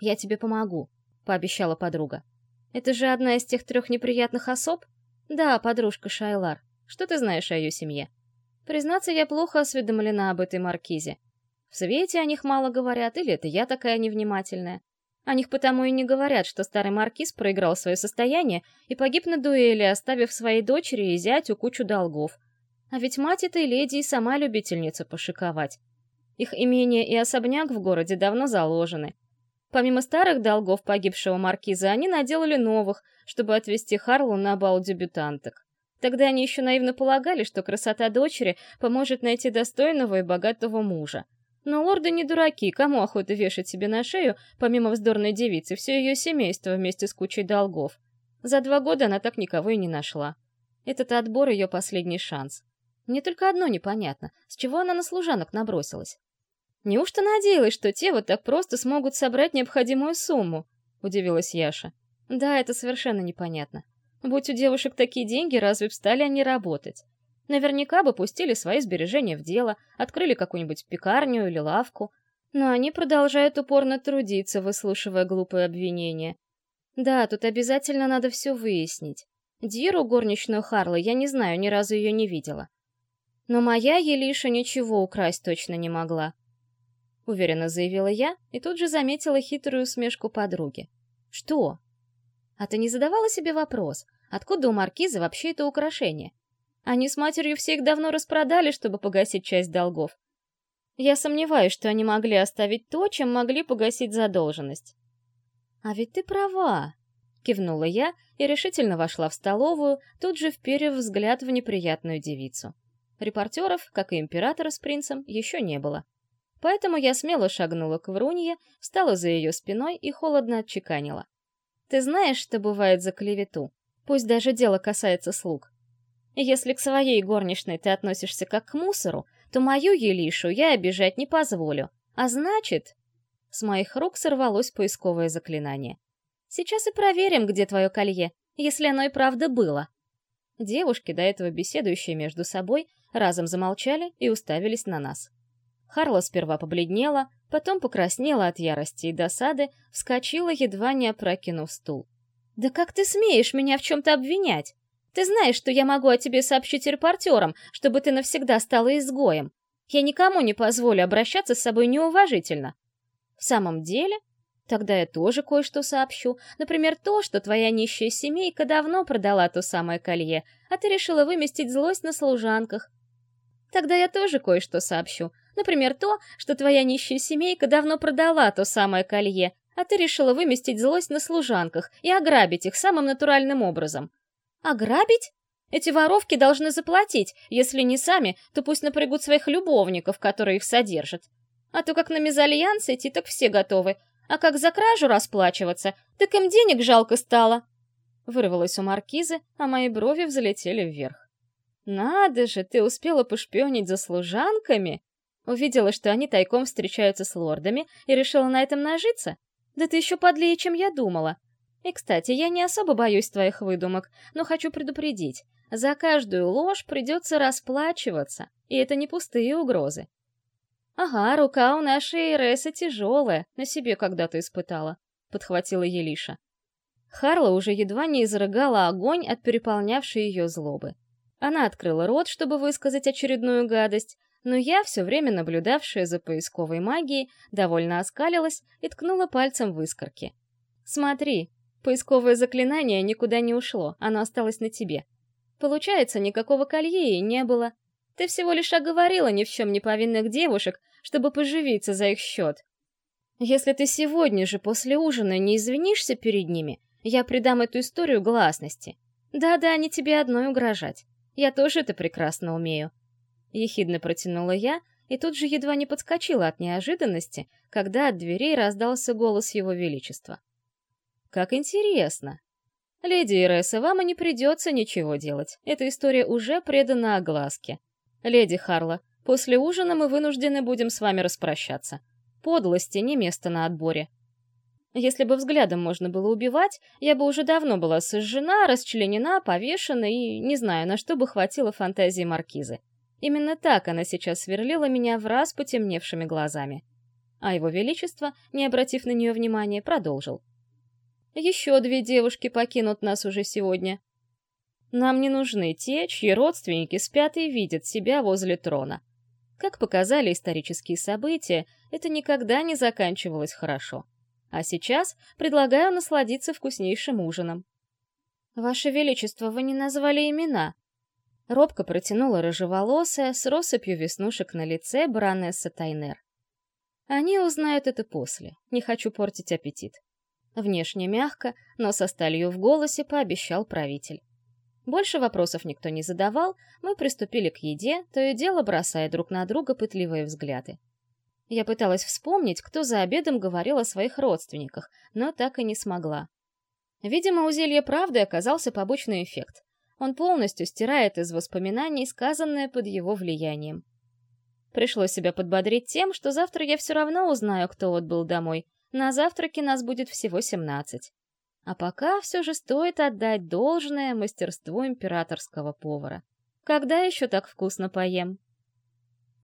[SPEAKER 1] «Я тебе помогу», — пообещала подруга. «Это же одна из тех трех неприятных особ?» «Да, подружка Шайлар. Что ты знаешь о ее семье?» «Признаться, я плохо осведомлена об этой маркизе. В свете о них мало говорят, или это я такая невнимательная? О них потому и не говорят, что старый маркиз проиграл свое состояние и погиб на дуэли, оставив своей дочери и зятю кучу долгов, а ведь мать этой леди и сама любительница пошиковать. Их имение и особняк в городе давно заложены. Помимо старых долгов погибшего маркиза, они наделали новых, чтобы отвезти Харлу на бал дебютанток. Тогда они еще наивно полагали, что красота дочери поможет найти достойного и богатого мужа. Но лорды не дураки, кому охота вешать себе на шею, помимо вздорной девицы, все ее семейство вместе с кучей долгов. За два года она так никого и не нашла. Этот отбор — ее последний шанс. Мне только одно непонятно, с чего она на служанок набросилась. Неужто надеялась, что те вот так просто смогут собрать необходимую сумму? Удивилась Яша. Да, это совершенно непонятно. Будь у девушек такие деньги, разве б стали они работать? Наверняка бы пустили свои сбережения в дело, открыли какую-нибудь пекарню или лавку. Но они продолжают упорно трудиться, выслушивая глупые обвинения. Да, тут обязательно надо все выяснить. Диру, горничную Харла, я не знаю, ни разу ее не видела. Но моя Елиша ничего украсть точно не могла. Уверенно заявила я и тут же заметила хитрую усмешку подруги. Что? А ты не задавала себе вопрос, откуда у маркиза вообще это украшение? Они с матерью все их давно распродали, чтобы погасить часть долгов. Я сомневаюсь, что они могли оставить то, чем могли погасить задолженность. А ведь ты права, кивнула я и решительно вошла в столовую, тут же вперев взгляд в неприятную девицу. Репортеров, как и императора с принцем, еще не было. Поэтому я смело шагнула к Врунье, встала за ее спиной и холодно отчеканила. «Ты знаешь, что бывает за клевету? Пусть даже дело касается слуг. Если к своей горничной ты относишься как к мусору, то мою Елишу я обижать не позволю. А значит...» С моих рук сорвалось поисковое заклинание. «Сейчас и проверим, где твое колье, если оно и правда было». Девушки, до этого беседующие между собой, разом замолчали и уставились на нас. Харла сперва побледнела, потом покраснела от ярости и досады, вскочила, едва не опрокинув стул. «Да как ты смеешь меня в чем-то обвинять? Ты знаешь, что я могу о тебе сообщить репортерам, чтобы ты навсегда стала изгоем. Я никому не позволю обращаться с собой неуважительно». «В самом деле?» Тогда я тоже кое-что сообщу. Например, то, что твоя нищая семейка давно продала то самое колье, а ты решила выместить злость на служанках. Тогда я тоже кое-что сообщу. Например, то, что твоя нищая семейка давно продала то самое колье, а ты решила выместить злость на служанках и ограбить их самым натуральным образом. Ограбить? Эти воровки должны заплатить, если не сами, то пусть напрягут своих любовников, которые их содержат. А то как на мезальянс идти, так все готовы, а как за кражу расплачиваться, так им денег жалко стало. Вырвалось у маркизы, а мои брови взлетели вверх. «Надо же, ты успела пошпионить за служанками?» Увидела, что они тайком встречаются с лордами, и решила на этом нажиться? Да ты еще подлее, чем я думала. И, кстати, я не особо боюсь твоих выдумок, но хочу предупредить. За каждую ложь придется расплачиваться, и это не пустые угрозы. Ага, рука у нашей Эресы тяжелая, на себе когда-то испытала, — подхватила Елиша. Харла уже едва не изрыгала огонь от переполнявшей ее злобы. Она открыла рот, чтобы высказать очередную гадость, но я, все время наблюдавшая за поисковой магией, довольно оскалилась и ткнула пальцем в искорки. «Смотри, поисковое заклинание никуда не ушло, оно осталось на тебе. Получается, никакого колье и не было. Ты всего лишь оговорила ни в чем не повинных девушек, чтобы поживиться за их счет. Если ты сегодня же после ужина не извинишься перед ними, я придам эту историю гласности. Да-да, не тебе одной угрожать. Я тоже это прекрасно умею. Ехидно протянула я, и тут же едва не подскочила от неожиданности, когда от дверей раздался голос его величества. «Как интересно!» «Леди Иреса, вам и не придется ничего делать. Эта история уже предана огласке. Леди Харла, после ужина мы вынуждены будем с вами распрощаться. Подлости не место на отборе. Если бы взглядом можно было убивать, я бы уже давно была сожжена, расчленена, повешена и не знаю, на что бы хватило фантазии маркизы. Именно так она сейчас сверлила меня в раз потемневшими глазами. А его величество, не обратив на нее внимания, продолжил. «Еще две девушки покинут нас уже сегодня. Нам не нужны те, чьи родственники спят и видят себя возле трона. Как показали исторические события, это никогда не заканчивалось хорошо. А сейчас предлагаю насладиться вкуснейшим ужином. «Ваше Величество, вы не назвали имена», Робко протянула рыжеволосая с россыпью веснушек на лице баронесса Тайнер. Они узнают это после, не хочу портить аппетит. Внешне мягко, но со сталью в голосе пообещал правитель. Больше вопросов никто не задавал, мы приступили к еде, то и дело бросая друг на друга пытливые взгляды. Я пыталась вспомнить, кто за обедом говорил о своих родственниках, но так и не смогла. Видимо, у зелья правды оказался побочный эффект. Он полностью стирает из воспоминаний сказанное под его влиянием. Пришлось себя подбодрить тем, что завтра я все равно узнаю, кто отбыл домой. На завтраке нас будет всего 17. А пока все же стоит отдать должное мастерству императорского повара. Когда еще так вкусно поем?